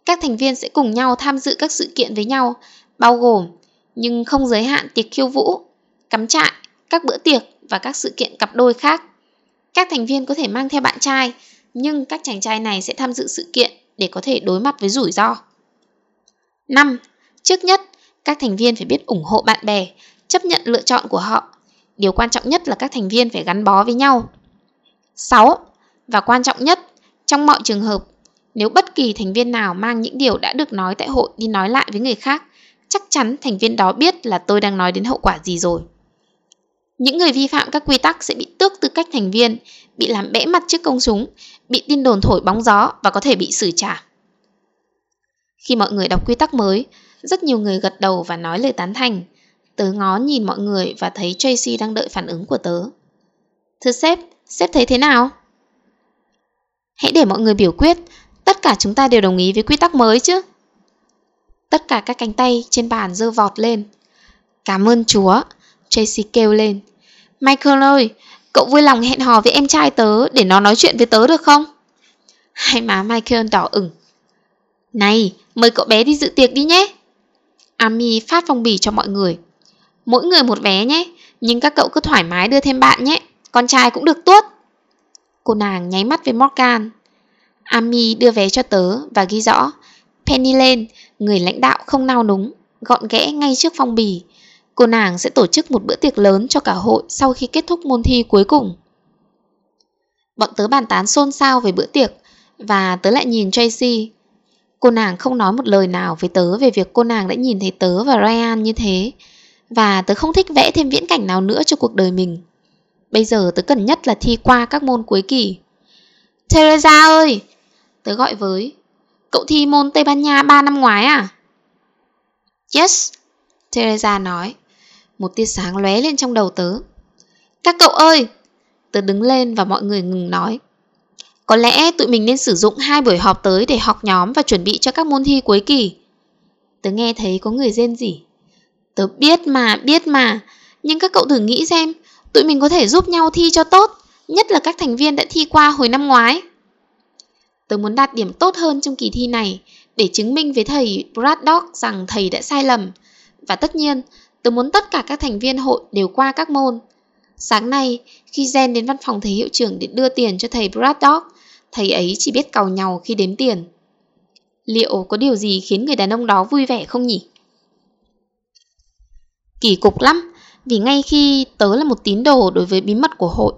Các thành viên sẽ cùng nhau tham dự các sự kiện với nhau, bao gồm nhưng không giới hạn tiệc khiêu vũ, cắm trại, các bữa tiệc và các sự kiện cặp đôi khác. Các thành viên có thể mang theo bạn trai, nhưng các chàng trai này sẽ tham dự sự kiện để có thể đối mặt với rủi ro. 5. Trước nhất, các thành viên phải biết ủng hộ bạn bè, chấp nhận lựa chọn của họ. Điều quan trọng nhất là các thành viên phải gắn bó với nhau. 6. Và quan trọng nhất, trong mọi trường hợp, nếu bất kỳ thành viên nào mang những điều đã được nói tại hội đi nói lại với người khác, chắc chắn thành viên đó biết là tôi đang nói đến hậu quả gì rồi. Những người vi phạm các quy tắc sẽ bị tước tư cách thành viên, bị làm bẽ mặt trước công chúng, bị tin đồn thổi bóng gió và có thể bị xử trả. Khi mọi người đọc quy tắc mới, rất nhiều người gật đầu và nói lời tán thành. Tớ ngó nhìn mọi người và thấy Tracy đang đợi phản ứng của tớ. Thưa sếp, sếp thấy thế nào? Hãy để mọi người biểu quyết, tất cả chúng ta đều đồng ý với quy tắc mới chứ. Tất cả các cánh tay trên bàn dơ vọt lên. Cảm ơn chúa, Tracy kêu lên. Michael ơi, cậu vui lòng hẹn hò với em trai tớ để nó nói chuyện với tớ được không? Hai má Michael đỏ ửng. Này, mời cậu bé đi dự tiệc đi nhé. Ami phát phong bì cho mọi người. Mỗi người một vé nhé, nhưng các cậu cứ thoải mái đưa thêm bạn nhé, con trai cũng được tuốt. Cô nàng nháy mắt với Morgan. Ami đưa vé cho tớ và ghi rõ Penny lên, người lãnh đạo không nao núng, gọn ghẽ ngay trước phong bì. Cô nàng sẽ tổ chức một bữa tiệc lớn cho cả hội sau khi kết thúc môn thi cuối cùng. Bọn tớ bàn tán xôn xao về bữa tiệc và tớ lại nhìn Tracy. Cô nàng không nói một lời nào với tớ về việc cô nàng đã nhìn thấy tớ và Ryan như thế và tớ không thích vẽ thêm viễn cảnh nào nữa cho cuộc đời mình. Bây giờ tớ cần nhất là thi qua các môn cuối kỳ. Teresa ơi! Tớ gọi với. Cậu thi môn Tây Ban Nha 3 năm ngoái à? Yes, Teresa nói. Một tia sáng lóe lên trong đầu tớ. Các cậu ơi! Tớ đứng lên và mọi người ngừng nói. Có lẽ tụi mình nên sử dụng hai buổi họp tới để học nhóm và chuẩn bị cho các môn thi cuối kỳ. Tớ nghe thấy có người rên rỉ. Tớ biết mà, biết mà. Nhưng các cậu thử nghĩ xem, tụi mình có thể giúp nhau thi cho tốt, nhất là các thành viên đã thi qua hồi năm ngoái. Tớ muốn đạt điểm tốt hơn trong kỳ thi này để chứng minh với thầy Braddock rằng thầy đã sai lầm. Và tất nhiên, tớ muốn tất cả các thành viên hội đều qua các môn. Sáng nay, khi Jen đến văn phòng thầy hiệu trưởng để đưa tiền cho thầy Braddock, thầy ấy chỉ biết càu nhau khi đếm tiền. Liệu có điều gì khiến người đàn ông đó vui vẻ không nhỉ? Kỳ cục lắm, vì ngay khi tớ là một tín đồ đối với bí mật của hội,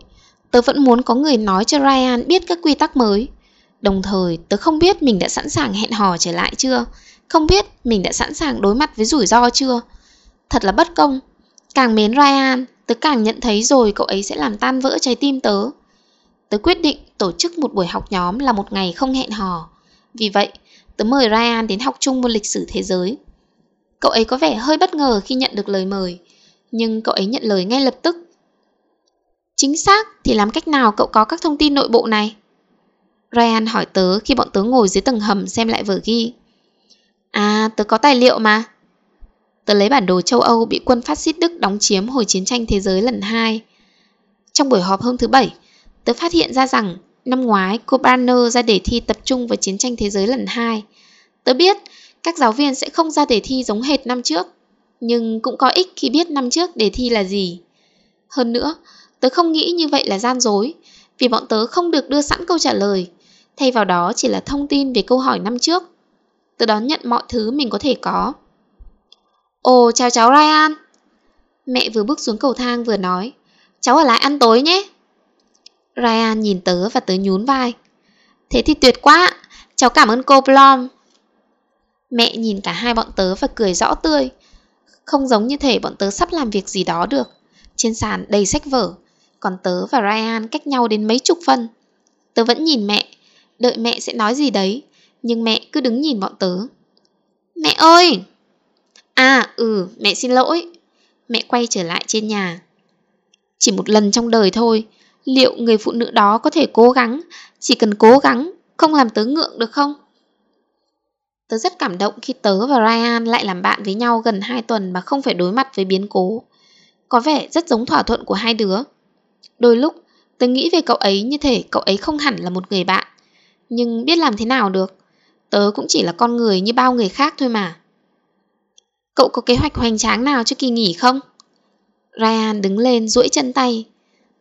tớ vẫn muốn có người nói cho Ryan biết các quy tắc mới. Đồng thời, tớ không biết mình đã sẵn sàng hẹn hò trở lại chưa, không biết mình đã sẵn sàng đối mặt với rủi ro chưa. Thật là bất công. Càng mến Ryan, tớ càng nhận thấy rồi cậu ấy sẽ làm tan vỡ trái tim tớ. Tớ quyết định tổ chức một buổi học nhóm là một ngày không hẹn hò. Vì vậy, tớ mời Ryan đến học chung môn lịch sử thế giới. Cậu ấy có vẻ hơi bất ngờ khi nhận được lời mời, nhưng cậu ấy nhận lời ngay lập tức. Chính xác thì làm cách nào cậu có các thông tin nội bộ này? Ryan hỏi tớ khi bọn tớ ngồi dưới tầng hầm xem lại vở ghi. À, tớ có tài liệu mà. Tớ lấy bản đồ châu Âu bị quân phát xít Đức đóng chiếm hồi chiến tranh thế giới lần 2. Trong buổi họp hôm thứ Bảy, tớ phát hiện ra rằng năm ngoái cô Branner ra đề thi tập trung vào chiến tranh thế giới lần 2. Tớ biết các giáo viên sẽ không ra đề thi giống hệt năm trước, nhưng cũng có ích khi biết năm trước đề thi là gì. Hơn nữa, tớ không nghĩ như vậy là gian dối, vì bọn tớ không được đưa sẵn câu trả lời, thay vào đó chỉ là thông tin về câu hỏi năm trước. Tớ đón nhận mọi thứ mình có thể có. Ồ, chào cháu Ryan. Mẹ vừa bước xuống cầu thang vừa nói, cháu ở lại ăn tối nhé. Ryan nhìn tớ và tớ nhún vai. Thế thì tuyệt quá, cháu cảm ơn cô Blom. Mẹ nhìn cả hai bọn tớ và cười rõ tươi. Không giống như thể bọn tớ sắp làm việc gì đó được. Trên sàn đầy sách vở, còn tớ và Ryan cách nhau đến mấy chục phân. Tớ vẫn nhìn mẹ, đợi mẹ sẽ nói gì đấy, nhưng mẹ cứ đứng nhìn bọn tớ. Mẹ ơi! À, ừ, mẹ xin lỗi. Mẹ quay trở lại trên nhà. Chỉ một lần trong đời thôi, liệu người phụ nữ đó có thể cố gắng, chỉ cần cố gắng, không làm tớ ngượng được không? Tớ rất cảm động khi tớ và Ryan lại làm bạn với nhau gần 2 tuần mà không phải đối mặt với biến cố. Có vẻ rất giống thỏa thuận của hai đứa. Đôi lúc, tớ nghĩ về cậu ấy như thể cậu ấy không hẳn là một người bạn. Nhưng biết làm thế nào được, tớ cũng chỉ là con người như bao người khác thôi mà. Cậu có kế hoạch hoành tráng nào cho kỳ nghỉ không? Ryan đứng lên duỗi chân tay.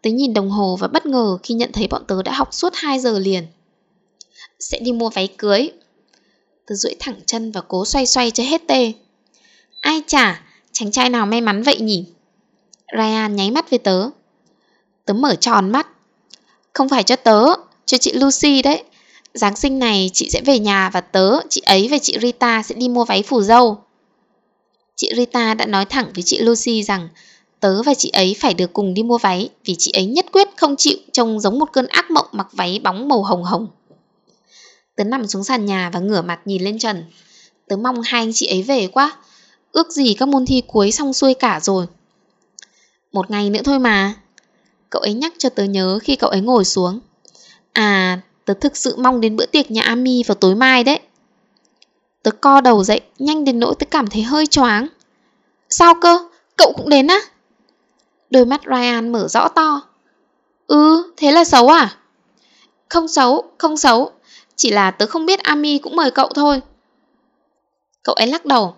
Tớ nhìn đồng hồ và bất ngờ khi nhận thấy bọn tớ đã học suốt 2 giờ liền. Sẽ đi mua váy cưới, Tớ duỗi thẳng chân và cố xoay xoay cho hết tê. Ai chả, chàng trai nào may mắn vậy nhỉ? Ryan nháy mắt với tớ. Tớ mở tròn mắt. Không phải cho tớ, cho chị Lucy đấy. Giáng sinh này chị sẽ về nhà và tớ, chị ấy và chị Rita sẽ đi mua váy phủ dâu. Chị Rita đã nói thẳng với chị Lucy rằng tớ và chị ấy phải được cùng đi mua váy vì chị ấy nhất quyết không chịu trông giống một cơn ác mộng mặc váy bóng màu hồng hồng. Tớ nằm xuống sàn nhà và ngửa mặt nhìn lên trần. Tớ mong hai anh chị ấy về quá. Ước gì các môn thi cuối xong xuôi cả rồi. Một ngày nữa thôi mà. Cậu ấy nhắc cho tớ nhớ khi cậu ấy ngồi xuống. À, tớ thực sự mong đến bữa tiệc nhà Ami vào tối mai đấy. Tớ co đầu dậy, nhanh đến nỗi tớ cảm thấy hơi choáng. Sao cơ? Cậu cũng đến á? Đôi mắt Ryan mở rõ to. Ừ, thế là xấu à? Không xấu, không xấu. Chỉ là tớ không biết Ami cũng mời cậu thôi. Cậu ấy lắc đầu.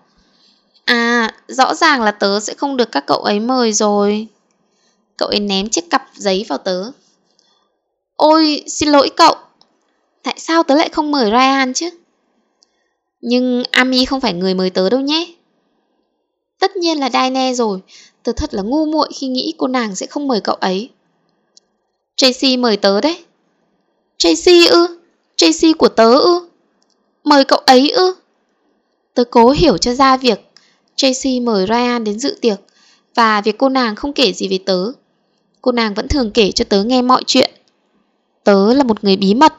À, rõ ràng là tớ sẽ không được các cậu ấy mời rồi. Cậu ấy ném chiếc cặp giấy vào tớ. Ôi, xin lỗi cậu. Tại sao tớ lại không mời Ryan chứ? Nhưng Ami không phải người mời tớ đâu nhé. Tất nhiên là Daine rồi. Tớ thật là ngu muội khi nghĩ cô nàng sẽ không mời cậu ấy. Tracy mời tớ đấy. Tracy ư? Tracy của tớ ư? Mời cậu ấy ư? Tớ cố hiểu cho ra việc Tracy mời Ryan đến dự tiệc và việc cô nàng không kể gì về tớ. Cô nàng vẫn thường kể cho tớ nghe mọi chuyện. Tớ là một người bí mật.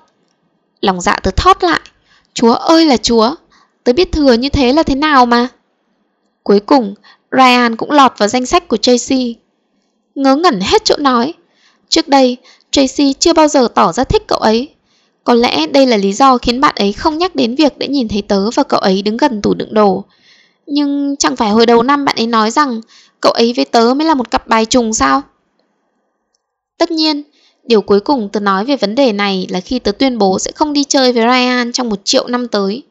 Lòng dạ tớ thót lại. Chúa ơi là chúa, tớ biết thừa như thế là thế nào mà. Cuối cùng, Ryan cũng lọt vào danh sách của Tracy. Ngớ ngẩn hết chỗ nói. Trước đây, Tracy chưa bao giờ tỏ ra thích cậu ấy. Có lẽ đây là lý do khiến bạn ấy không nhắc đến việc đã nhìn thấy tớ và cậu ấy đứng gần tủ đựng đồ. Nhưng chẳng phải hồi đầu năm bạn ấy nói rằng cậu ấy với tớ mới là một cặp bài trùng sao? Tất nhiên, điều cuối cùng tớ nói về vấn đề này là khi tớ tuyên bố sẽ không đi chơi với Ryan trong một triệu năm tới.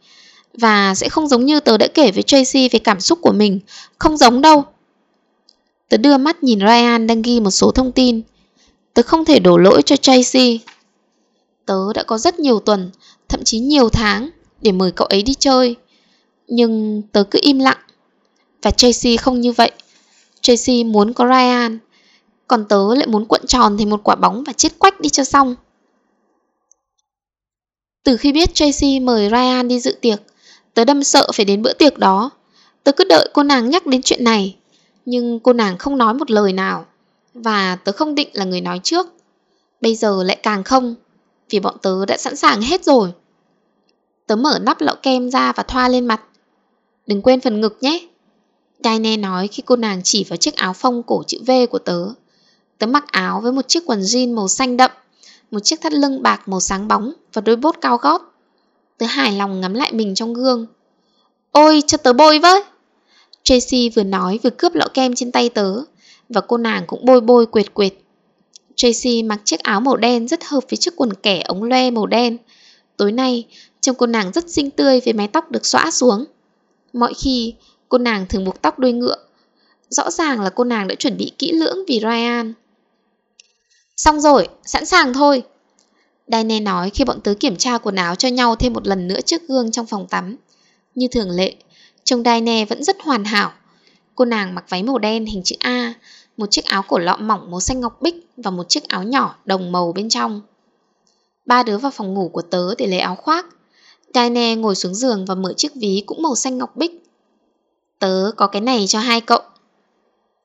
Và sẽ không giống như tớ đã kể với Tracy về cảm xúc của mình, không giống đâu. Tớ đưa mắt nhìn Ryan đang ghi một số thông tin. Tớ không thể đổ lỗi cho Tracy. Tớ đã có rất nhiều tuần, thậm chí nhiều tháng để mời cậu ấy đi chơi. Nhưng tớ cứ im lặng. Và Tracy không như vậy. Tracy muốn có Ryan, còn tớ lại muốn cuộn tròn thành một quả bóng và chết quách đi cho xong. Từ khi biết Tracy mời Ryan đi dự tiệc, tớ đâm sợ phải đến bữa tiệc đó. Tớ cứ đợi cô nàng nhắc đến chuyện này, nhưng cô nàng không nói một lời nào, và tớ không định là người nói trước. Bây giờ lại càng không, vì bọn tớ đã sẵn sàng hết rồi. Tớ mở nắp lọ kem ra và thoa lên mặt. Đừng quên phần ngực nhé. Diane nói khi cô nàng chỉ vào chiếc áo phông cổ chữ V của tớ. Tớ mặc áo với một chiếc quần jean màu xanh đậm, một chiếc thắt lưng bạc màu sáng bóng và đôi bốt cao gót. Tớ hài lòng ngắm lại mình trong gương. Ôi, cho tớ bôi với! Tracy vừa nói vừa cướp lọ kem trên tay tớ và cô nàng cũng bôi bôi quệt quệt. Tracy mặc chiếc áo màu đen rất hợp với chiếc quần kẻ ống loe màu đen. Tối nay, trông cô nàng rất xinh tươi với mái tóc được xõa xuống. Mọi khi, cô nàng thường buộc tóc đuôi ngựa. Rõ ràng là cô nàng đã chuẩn bị kỹ lưỡng vì Ryan. Xong rồi, sẵn sàng thôi. Diane nói khi bọn tớ kiểm tra quần áo cho nhau thêm một lần nữa trước gương trong phòng tắm. Như thường lệ, trông Diane vẫn rất hoàn hảo. Cô nàng mặc váy màu đen hình chữ A, một chiếc áo cổ lọ mỏng màu xanh ngọc bích và một chiếc áo nhỏ đồng màu bên trong. Ba đứa vào phòng ngủ của tớ để lấy áo khoác. Daine ngồi xuống giường và mở chiếc ví cũng màu xanh ngọc bích. Tớ có cái này cho hai cậu.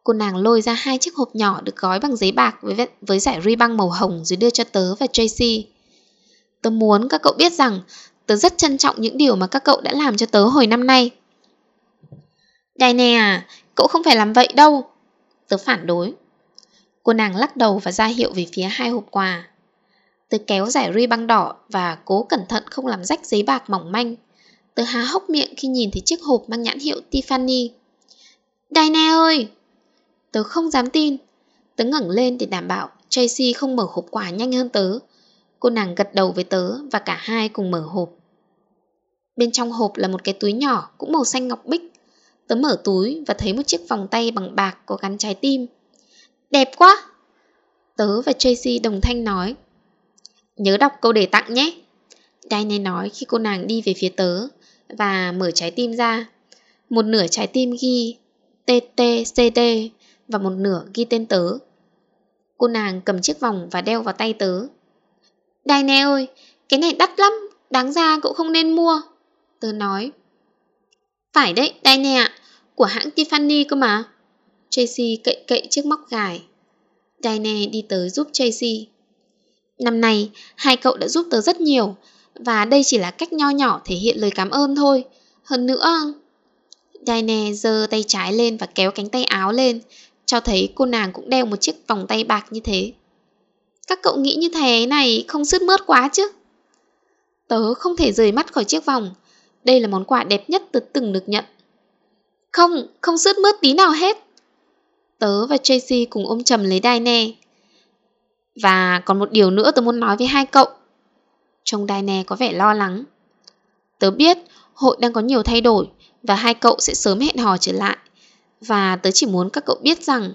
Cô nàng lôi ra hai chiếc hộp nhỏ được gói bằng giấy bạc với, với giải ri băng màu hồng rồi đưa cho tớ và Tracy. Tớ muốn các cậu biết rằng tớ rất trân trọng những điều mà các cậu đã làm cho tớ hồi năm nay. Diane à, cậu không phải làm vậy đâu. Tớ phản đối. Cô nàng lắc đầu và ra hiệu về phía hai hộp quà. Tớ kéo giải ri băng đỏ và cố cẩn thận không làm rách giấy bạc mỏng manh. Tớ há hốc miệng khi nhìn thấy chiếc hộp mang nhãn hiệu Tiffany. Diane ơi! Tớ không dám tin. Tớ ngẩng lên để đảm bảo Tracy không mở hộp quà nhanh hơn tớ. Cô nàng gật đầu với tớ và cả hai cùng mở hộp. Bên trong hộp là một cái túi nhỏ, cũng màu xanh ngọc bích. Tớ mở túi và thấy một chiếc vòng tay bằng bạc có gắn trái tim. Đẹp quá! Tớ và Tracy đồng thanh nói. Nhớ đọc câu đề tặng nhé. Diane nói khi cô nàng đi về phía tớ và mở trái tim ra. Một nửa trái tim ghi TTCD và một nửa ghi tên tớ. Cô nàng cầm chiếc vòng và đeo vào tay tớ. Diane ơi, cái này đắt lắm, đáng ra cậu không nên mua. Tớ nói. Phải đấy, Diane ạ, của hãng Tiffany cơ mà. Tracy cậy cậy chiếc móc gài. Diane đi tới giúp Tracy. Năm nay, hai cậu đã giúp tớ rất nhiều, và đây chỉ là cách nho nhỏ thể hiện lời cảm ơn thôi. Hơn nữa... Diane giơ tay trái lên và kéo cánh tay áo lên, cho thấy cô nàng cũng đeo một chiếc vòng tay bạc như thế. Các cậu nghĩ như thế này không sứt mướt quá chứ? Tớ không thể rời mắt khỏi chiếc vòng. Đây là món quà đẹp nhất tớ từng được nhận. Không, không sứt mướt tí nào hết. Tớ và Tracy cùng ôm chầm lấy Diane. Và còn một điều nữa tớ muốn nói với hai cậu. Trông Diane có vẻ lo lắng. Tớ biết hội đang có nhiều thay đổi và hai cậu sẽ sớm hẹn hò trở lại. Và tớ chỉ muốn các cậu biết rằng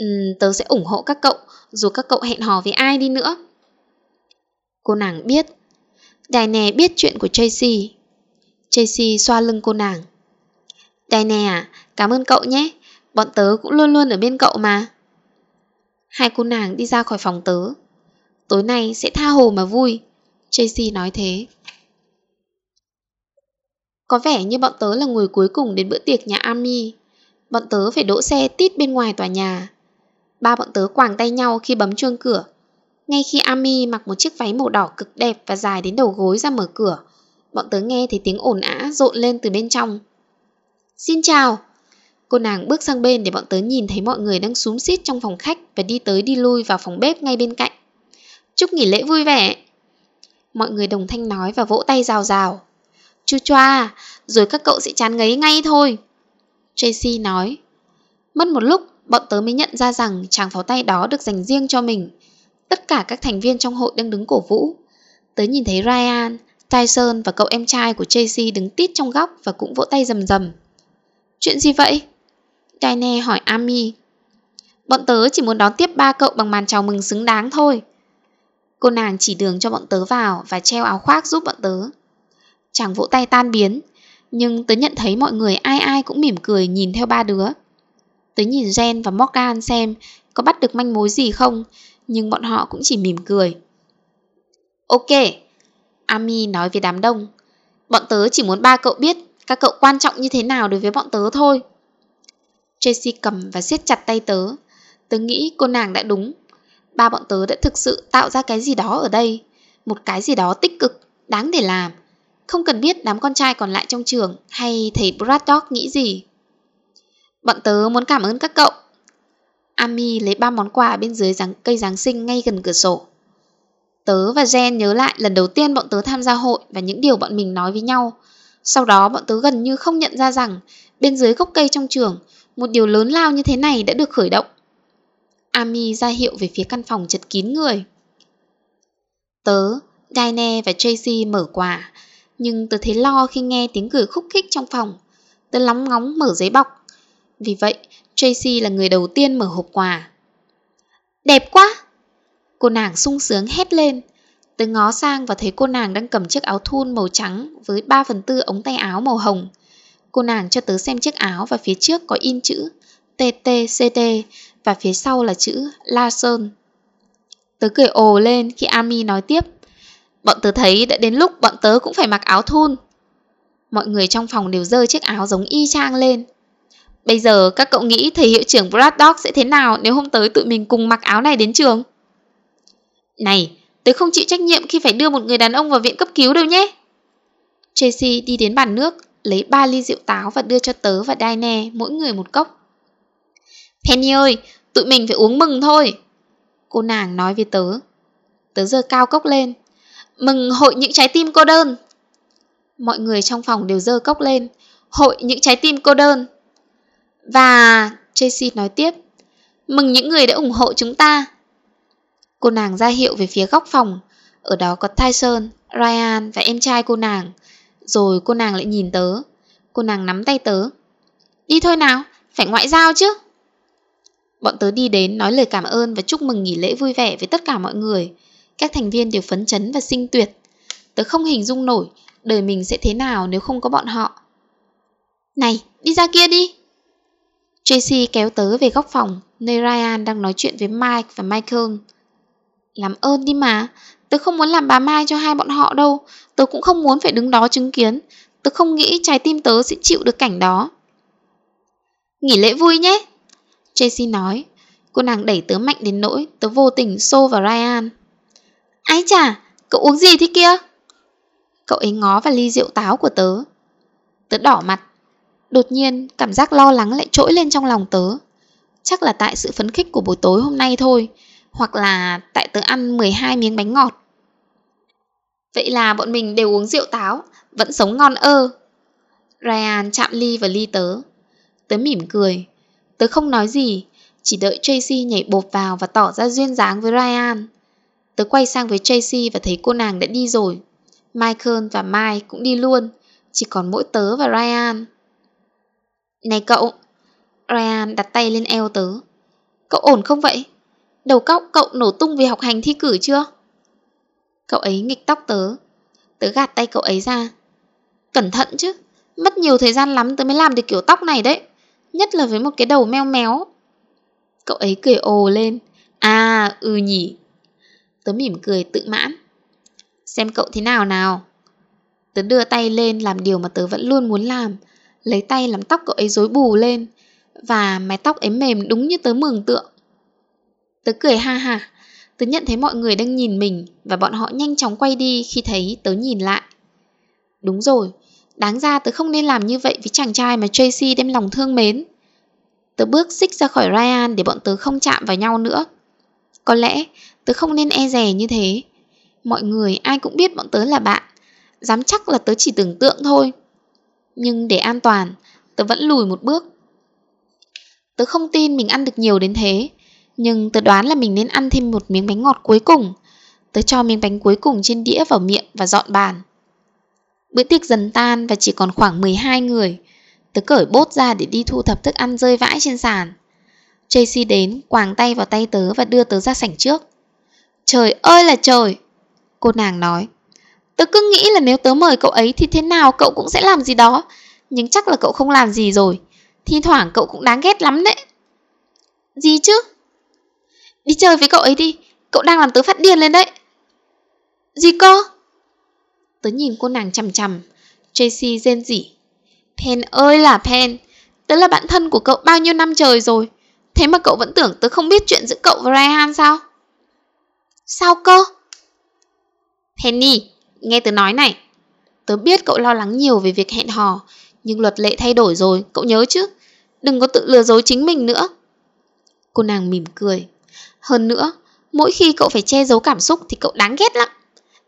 um, tớ sẽ ủng hộ các cậu dù các cậu hẹn hò với ai đi nữa. Cô nàng biết. đài nè biết chuyện của Tracy. Tracy xoa lưng cô nàng. Diane à, cảm ơn cậu nhé. Bọn tớ cũng luôn luôn ở bên cậu mà. Hai cô nàng đi ra khỏi phòng tớ. Tối nay sẽ tha hồ mà vui. Tracy nói thế. Có vẻ như bọn tớ là người cuối cùng đến bữa tiệc nhà Ami. Bọn tớ phải đỗ xe tít bên ngoài tòa nhà. Ba bọn tớ quàng tay nhau khi bấm chuông cửa. Ngay khi Ami mặc một chiếc váy màu đỏ cực đẹp và dài đến đầu gối ra mở cửa, bọn tớ nghe thấy tiếng ồn ã rộn lên từ bên trong. Xin chào! Cô nàng bước sang bên để bọn tớ nhìn thấy mọi người đang súm xít trong phòng khách và đi tới đi lui vào phòng bếp ngay bên cạnh. Chúc nghỉ lễ vui vẻ! Mọi người đồng thanh nói và vỗ tay rào rào. Chu choa, rồi các cậu sẽ chán ngấy ngay thôi. Tracy nói. Mất một lúc, bọn tớ mới nhận ra rằng chàng pháo tay đó được dành riêng cho mình. Tất cả các thành viên trong hội đang đứng cổ vũ. Tớ nhìn thấy Ryan, Tyson và cậu em trai của Tracy đứng tít trong góc và cũng vỗ tay rầm rầm. Chuyện gì vậy? Diane hỏi Ami. Bọn tớ chỉ muốn đón tiếp ba cậu bằng màn chào mừng xứng đáng thôi. Cô nàng chỉ đường cho bọn tớ vào và treo áo khoác giúp bọn tớ. Chàng vỗ tay tan biến, nhưng tớ nhận thấy mọi người ai ai cũng mỉm cười nhìn theo ba đứa. Tớ nhìn Jen và Morgan xem có bắt được manh mối gì không, nhưng bọn họ cũng chỉ mỉm cười. Ok, Ami nói với đám đông. Bọn tớ chỉ muốn ba cậu biết các cậu quan trọng như thế nào đối với bọn tớ thôi. Tracy cầm và siết chặt tay tớ. Tớ nghĩ cô nàng đã đúng. Ba bọn tớ đã thực sự tạo ra cái gì đó ở đây. Một cái gì đó tích cực, đáng để làm. Không cần biết đám con trai còn lại trong trường hay thầy Braddock nghĩ gì. Bọn tớ muốn cảm ơn các cậu. Ami lấy ba món quà bên dưới giáng, cây Giáng sinh ngay gần cửa sổ. Tớ và Jen nhớ lại lần đầu tiên bọn tớ tham gia hội và những điều bọn mình nói với nhau. Sau đó bọn tớ gần như không nhận ra rằng bên dưới gốc cây trong trường, một điều lớn lao như thế này đã được khởi động. Ami ra hiệu về phía căn phòng chật kín người. Tớ, Diane và Tracy mở quà, nhưng tớ thấy lo khi nghe tiếng cười khúc khích trong phòng. Tớ lóng ngóng mở giấy bọc. Vì vậy, Tracy là người đầu tiên mở hộp quà. Đẹp quá! Cô nàng sung sướng hét lên. Tớ ngó sang và thấy cô nàng đang cầm chiếc áo thun màu trắng với 3 phần tư ống tay áo màu hồng. Cô nàng cho tớ xem chiếc áo và phía trước có in chữ TTCT và phía sau là chữ La Sơn. Tớ cười ồ lên khi Ami nói tiếp. Bọn tớ thấy đã đến lúc bọn tớ cũng phải mặc áo thun. Mọi người trong phòng đều dơ chiếc áo giống y chang lên. Bây giờ các cậu nghĩ thầy hiệu trưởng Braddock sẽ thế nào nếu hôm tới tụi mình cùng mặc áo này đến trường? Này, tớ không chịu trách nhiệm khi phải đưa một người đàn ông vào viện cấp cứu đâu nhé. Tracy đi đến bàn nước, lấy ba ly rượu táo và đưa cho tớ và Diane mỗi người một cốc. Penny ơi, tụi mình phải uống mừng thôi. Cô nàng nói với tớ. Tớ giơ cao cốc lên. Mừng hội những trái tim cô đơn. Mọi người trong phòng đều giơ cốc lên. Hội những trái tim cô đơn. Và Tracy nói tiếp. Mừng những người đã ủng hộ chúng ta. Cô nàng ra hiệu về phía góc phòng. Ở đó có Tyson, Ryan và em trai cô nàng. Rồi cô nàng lại nhìn tớ. Cô nàng nắm tay tớ. Đi thôi nào, phải ngoại giao chứ. Bọn tớ đi đến nói lời cảm ơn và chúc mừng nghỉ lễ vui vẻ với tất cả mọi người. Các thành viên đều phấn chấn và sinh tuyệt. Tớ không hình dung nổi đời mình sẽ thế nào nếu không có bọn họ. Này, đi ra kia đi. Tracy kéo tớ về góc phòng, nơi Ryan đang nói chuyện với Mike và Michael. Làm ơn đi mà, tớ không muốn làm bà Mai cho hai bọn họ đâu, tớ cũng không muốn phải đứng đó chứng kiến, tớ không nghĩ trái tim tớ sẽ chịu được cảnh đó. Nghỉ lễ vui nhé, Tracy nói. Cô nàng đẩy tớ mạnh đến nỗi tớ vô tình xô vào Ryan. Ái chà, cậu uống gì thế kia? Cậu ấy ngó vào ly rượu táo của tớ. Tớ đỏ mặt. Đột nhiên, cảm giác lo lắng lại trỗi lên trong lòng tớ. Chắc là tại sự phấn khích của buổi tối hôm nay thôi. Hoặc là tại tớ ăn 12 miếng bánh ngọt. Vậy là bọn mình đều uống rượu táo, vẫn sống ngon ơ. Ryan chạm ly vào ly tớ. Tớ mỉm cười. Tớ không nói gì, chỉ đợi Tracy nhảy bột vào và tỏ ra duyên dáng với Ryan. Tớ quay sang với Tracy và thấy cô nàng đã đi rồi. Michael và Mai cũng đi luôn, chỉ còn mỗi tớ và Ryan. Này cậu! Ryan đặt tay lên eo tớ. Cậu ổn không vậy? Đầu cóc cậu nổ tung vì học hành thi cử chưa? Cậu ấy nghịch tóc tớ. Tớ gạt tay cậu ấy ra. Cẩn thận chứ, mất nhiều thời gian lắm tớ mới làm được kiểu tóc này đấy. Nhất là với một cái đầu meo méo. Cậu ấy cười ồ lên. À, ừ nhỉ. Tớ mỉm cười tự mãn. Xem cậu thế nào nào. Tớ đưa tay lên làm điều mà tớ vẫn luôn muốn làm. Lấy tay làm tóc cậu ấy rối bù lên. Và mái tóc ấy mềm đúng như tớ mường tượng. Tớ cười ha ha. Tớ nhận thấy mọi người đang nhìn mình và bọn họ nhanh chóng quay đi khi thấy tớ nhìn lại. Đúng rồi, đáng ra tớ không nên làm như vậy với chàng trai mà Tracy đem lòng thương mến. Tớ bước xích ra khỏi Ryan để bọn tớ không chạm vào nhau nữa. Có lẽ tớ không nên e rè như thế. Mọi người ai cũng biết bọn tớ là bạn. Dám chắc là tớ chỉ tưởng tượng thôi. Nhưng để an toàn, tớ vẫn lùi một bước. Tớ không tin mình ăn được nhiều đến thế. Nhưng tớ đoán là mình nên ăn thêm một miếng bánh ngọt cuối cùng. Tớ cho miếng bánh cuối cùng trên đĩa vào miệng và dọn bàn. Bữa tiệc dần tan và chỉ còn khoảng 12 người. Tớ cởi bốt ra để đi thu thập thức ăn rơi vãi trên sàn. Tracy đến, quàng tay vào tay tớ và đưa tớ ra sảnh trước. Trời ơi là trời! Cô nàng nói. Tớ cứ nghĩ là nếu tớ mời cậu ấy thì thế nào cậu cũng sẽ làm gì đó. Nhưng chắc là cậu không làm gì rồi. Thi thoảng cậu cũng đáng ghét lắm đấy. Gì chứ? Đi chơi với cậu ấy đi, cậu đang làm tớ phát điên lên đấy. Gì cơ? Tớ nhìn cô nàng chằm chằm. Tracy rên rỉ. Pen ơi là Pen, tớ là bạn thân của cậu bao nhiêu năm trời rồi. Thế mà cậu vẫn tưởng tớ không biết chuyện giữa cậu và Ryan sao? Sao cơ? Penny, nghe tớ nói này. Tớ biết cậu lo lắng nhiều về việc hẹn hò, nhưng luật lệ thay đổi rồi, cậu nhớ chứ? Đừng có tự lừa dối chính mình nữa. Cô nàng mỉm cười. Hơn nữa, mỗi khi cậu phải che giấu cảm xúc thì cậu đáng ghét lắm.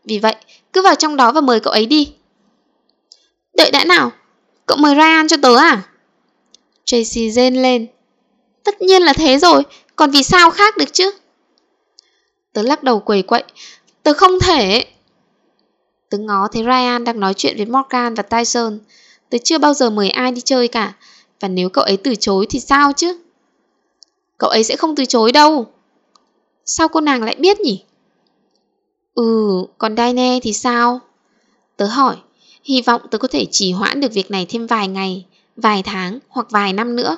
Vì vậy, cứ vào trong đó và mời cậu ấy đi. Đợi đã nào, cậu mời Ryan cho tớ à? Tracy rên lên. Tất nhiên là thế rồi, còn vì sao khác được chứ? Tớ lắc đầu quầy quậy. Tớ không thể. Tớ ngó thấy Ryan đang nói chuyện với Morgan và Tyson. Tớ chưa bao giờ mời ai đi chơi cả. Và nếu cậu ấy từ chối thì sao chứ? Cậu ấy sẽ không từ chối đâu. Sao cô nàng lại biết nhỉ? Ừ, còn Daine thì sao? Tớ hỏi, hy vọng tớ có thể trì hoãn được việc này thêm vài ngày, vài tháng hoặc vài năm nữa.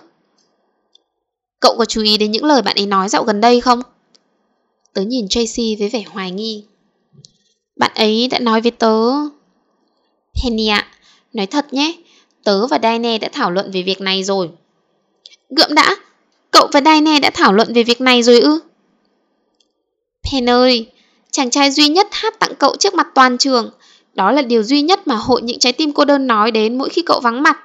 Cậu có chú ý đến những lời bạn ấy nói dạo gần đây không? Tớ nhìn Tracy với vẻ hoài nghi. Bạn ấy đã nói với tớ... Penny ạ, nói thật nhé, tớ và Daine đã thảo luận về việc này rồi. Gượm đã, cậu và Daine đã thảo luận về việc này rồi ư? Penny, ơi, chàng trai duy nhất hát tặng cậu trước mặt toàn trường. Đó là điều duy nhất mà hội những trái tim cô đơn nói đến mỗi khi cậu vắng mặt.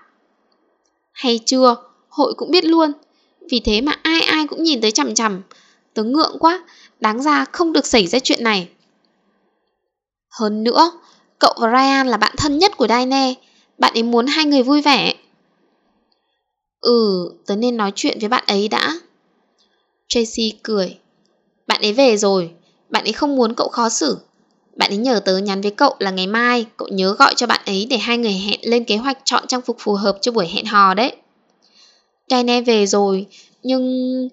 Hay chưa, hội cũng biết luôn. Vì thế mà ai ai cũng nhìn tới chằm chằm. Tớ ngượng quá, đáng ra không được xảy ra chuyện này. Hơn nữa, cậu và Ryan là bạn thân nhất của Daine. Bạn ấy muốn hai người vui vẻ. Ừ, tớ nên nói chuyện với bạn ấy đã. Tracy cười. Bạn ấy về rồi, bạn ấy không muốn cậu khó xử. Bạn ấy nhờ tớ nhắn với cậu là ngày mai cậu nhớ gọi cho bạn ấy để hai người hẹn lên kế hoạch chọn trang phục phù hợp cho buổi hẹn hò đấy. Diane về rồi, nhưng...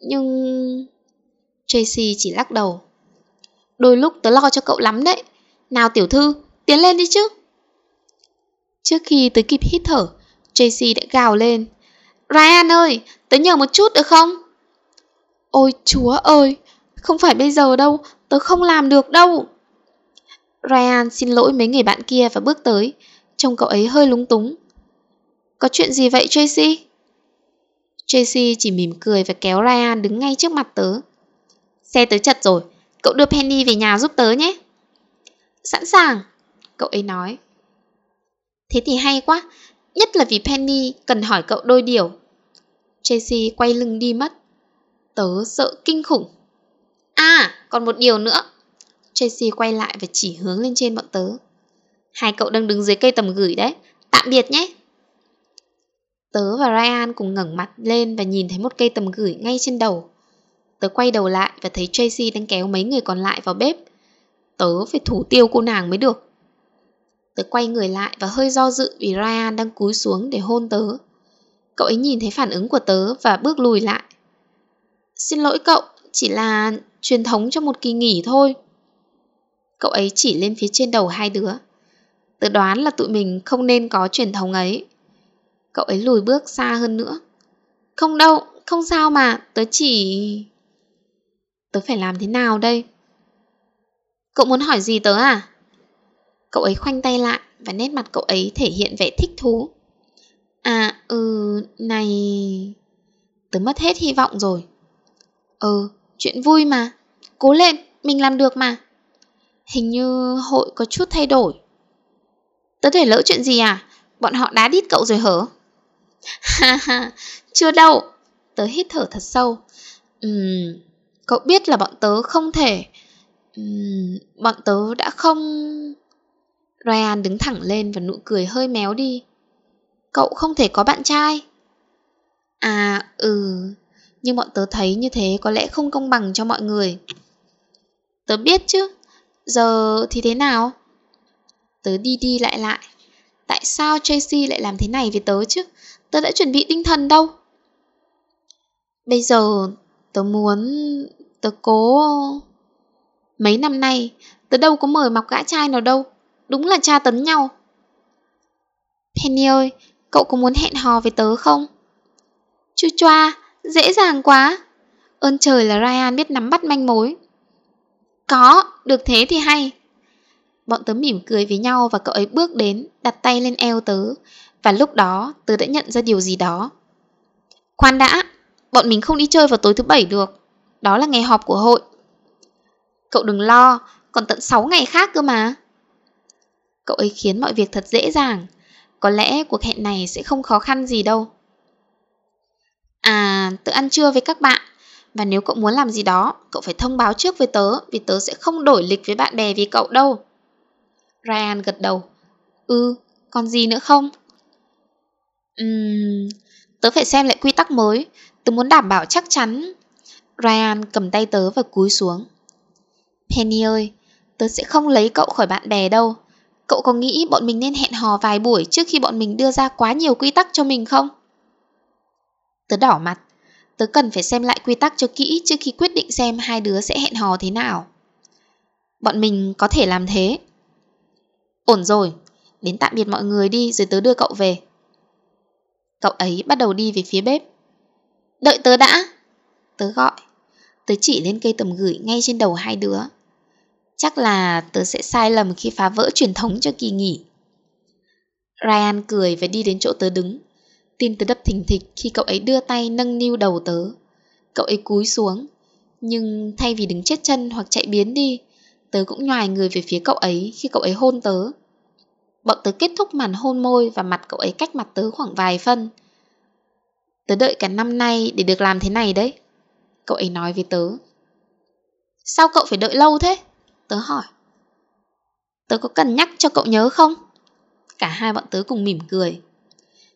nhưng... Tracy chỉ lắc đầu. Đôi lúc tớ lo cho cậu lắm đấy. Nào tiểu thư, tiến lên đi chứ. Trước khi tớ kịp hít thở, Tracy đã gào lên. Ryan ơi, tớ nhờ một chút được không? Ôi chúa ơi, không phải bây giờ đâu, tớ không làm được đâu. Ryan xin lỗi mấy người bạn kia và bước tới, trông cậu ấy hơi lúng túng. Có chuyện gì vậy Tracy? Tracy chỉ mỉm cười và kéo Ryan đứng ngay trước mặt tớ. Xe tớ chật rồi, cậu đưa Penny về nhà giúp tớ nhé. Sẵn sàng, cậu ấy nói. Thế thì hay quá, nhất là vì Penny cần hỏi cậu đôi điều. Tracy quay lưng đi mất. Tớ sợ kinh khủng. À, còn một điều nữa. Tracy quay lại và chỉ hướng lên trên bọn tớ. Hai cậu đang đứng dưới cây tầm gửi đấy. Tạm biệt nhé. Tớ và Ryan cùng ngẩng mặt lên và nhìn thấy một cây tầm gửi ngay trên đầu. Tớ quay đầu lại và thấy Tracy đang kéo mấy người còn lại vào bếp. Tớ phải thủ tiêu cô nàng mới được. Tớ quay người lại và hơi do dự vì Ryan đang cúi xuống để hôn tớ. Cậu ấy nhìn thấy phản ứng của tớ và bước lùi lại. Xin lỗi cậu, chỉ là truyền thống cho một kỳ nghỉ thôi. Cậu ấy chỉ lên phía trên đầu hai đứa. Tớ đoán là tụi mình không nên có truyền thống ấy. Cậu ấy lùi bước xa hơn nữa. Không đâu, không sao mà, tớ chỉ... Tớ phải làm thế nào đây? Cậu muốn hỏi gì tớ à? Cậu ấy khoanh tay lại và nét mặt cậu ấy thể hiện vẻ thích thú. À, ừ, này... Tớ mất hết hy vọng rồi. Ừ, chuyện vui mà. Cố lên, mình làm được mà. Hình như hội có chút thay đổi. Tớ để lỡ chuyện gì à? Bọn họ đá đít cậu rồi hở? Ha ha, chưa đâu. Tớ hít thở thật sâu. Ừm, cậu biết là bọn tớ không thể... Ừm, bọn tớ đã không... Ryan đứng thẳng lên và nụ cười hơi méo đi. Cậu không thể có bạn trai. À, ừ, nhưng bọn tớ thấy như thế có lẽ không công bằng cho mọi người. Tớ biết chứ, giờ thì thế nào? Tớ đi đi lại lại. Tại sao Tracy lại làm thế này với tớ chứ? Tớ đã chuẩn bị tinh thần đâu. Bây giờ tớ muốn... tớ cố... Mấy năm nay, tớ đâu có mời mọc gã trai nào đâu. Đúng là cha tấn nhau. Penny ơi, cậu có muốn hẹn hò với tớ không? Chu choa, dễ dàng quá. Ơn trời là Ryan biết nắm bắt manh mối. Có, được thế thì hay. Bọn tớ mỉm cười với nhau và cậu ấy bước đến, đặt tay lên eo tớ. Và lúc đó, tớ đã nhận ra điều gì đó. Khoan đã, bọn mình không đi chơi vào tối thứ bảy được. Đó là ngày họp của hội. Cậu đừng lo, còn tận 6 ngày khác cơ mà. Cậu ấy khiến mọi việc thật dễ dàng. Có lẽ cuộc hẹn này sẽ không khó khăn gì đâu. À, tớ ăn trưa với các bạn. Và nếu cậu muốn làm gì đó, cậu phải thông báo trước với tớ vì tớ sẽ không đổi lịch với bạn bè vì cậu đâu. Ryan gật đầu. Ừ, còn gì nữa không? Uhm, tớ phải xem lại quy tắc mới. Tớ muốn đảm bảo chắc chắn. Ryan cầm tay tớ và cúi xuống. Penny ơi, tớ sẽ không lấy cậu khỏi bạn bè đâu. Cậu có nghĩ bọn mình nên hẹn hò vài buổi trước khi bọn mình đưa ra quá nhiều quy tắc cho mình không? Tớ đỏ mặt. Tớ cần phải xem lại quy tắc cho kỹ trước khi quyết định xem hai đứa sẽ hẹn hò thế nào. Bọn mình có thể làm thế. Ổn rồi, đến tạm biệt mọi người đi rồi tớ đưa cậu về. Cậu ấy bắt đầu đi về phía bếp. Đợi tớ đã. Tớ gọi. Tớ chỉ lên cây tầm gửi ngay trên đầu hai đứa. Chắc là tớ sẽ sai lầm khi phá vỡ truyền thống cho kỳ nghỉ. Ryan cười và đi đến chỗ tớ đứng. Tim tớ đập thình thịch khi cậu ấy đưa tay nâng niu đầu tớ. Cậu ấy cúi xuống. Nhưng thay vì đứng chết chân hoặc chạy biến đi, tớ cũng nhòi người về phía cậu ấy khi cậu ấy hôn tớ. Bọn tớ kết thúc màn hôn môi và mặt cậu ấy cách mặt tớ khoảng vài phân. Tớ đợi cả năm nay để được làm thế này đấy. Cậu ấy nói với tớ. Sao cậu phải đợi lâu thế? Tớ hỏi. Tớ có cần nhắc cho cậu nhớ không? Cả hai bọn tớ cùng mỉm cười.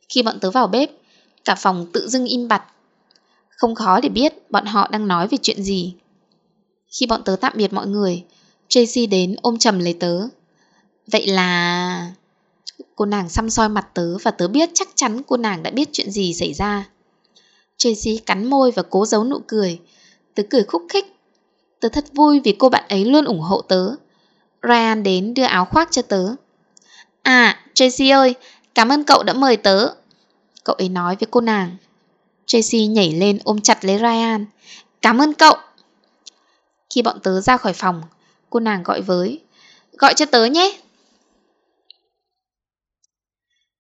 Khi bọn tớ vào bếp, cả phòng tự dưng im bặt. Không khó để biết bọn họ đang nói về chuyện gì. Khi bọn tớ tạm biệt mọi người, Tracy đến ôm chầm lấy tớ. Vậy là... Cô nàng xăm soi mặt tớ và tớ biết chắc chắn cô nàng đã biết chuyện gì xảy ra. Tracy cắn môi và cố giấu nụ cười. Tớ cười khúc khích. Tớ thật vui vì cô bạn ấy luôn ủng hộ tớ. Ryan đến đưa áo khoác cho tớ. À, Tracy ơi, cảm ơn cậu đã mời tớ. Cậu ấy nói với cô nàng. Tracy nhảy lên ôm chặt lấy Ryan. Cảm ơn cậu. Khi bọn tớ ra khỏi phòng, cô nàng gọi với. Gọi cho tớ nhé.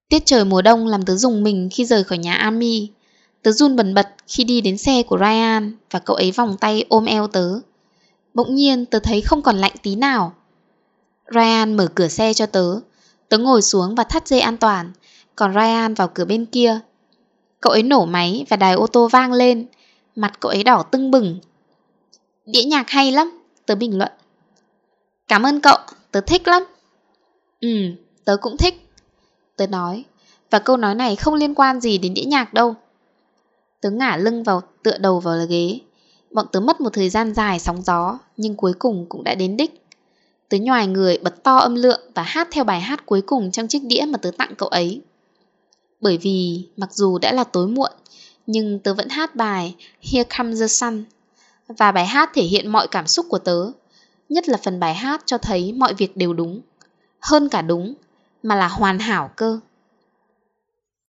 Tiết trời mùa đông làm tớ dùng mình khi rời khỏi nhà Ami. Tớ run bần bật khi đi đến xe của Ryan và cậu ấy vòng tay ôm eo tớ. Bỗng nhiên tớ thấy không còn lạnh tí nào. Ryan mở cửa xe cho tớ. Tớ ngồi xuống và thắt dây an toàn, còn Ryan vào cửa bên kia. Cậu ấy nổ máy và đài ô tô vang lên, mặt cậu ấy đỏ tưng bừng. Đĩa nhạc hay lắm, tớ bình luận. Cảm ơn cậu, tớ thích lắm. Ừ, tớ cũng thích. Tớ nói, và câu nói này không liên quan gì đến đĩa nhạc đâu. Tớ ngả lưng vào tựa đầu vào ghế. Bọn tớ mất một thời gian dài sóng gió, nhưng cuối cùng cũng đã đến đích. Tớ nhòi người bật to âm lượng và hát theo bài hát cuối cùng trong chiếc đĩa mà tớ tặng cậu ấy. Bởi vì mặc dù đã là tối muộn, nhưng tớ vẫn hát bài Here Comes the Sun. Và bài hát thể hiện mọi cảm xúc của tớ, nhất là phần bài hát cho thấy mọi việc đều đúng. Hơn cả đúng, mà là hoàn hảo cơ.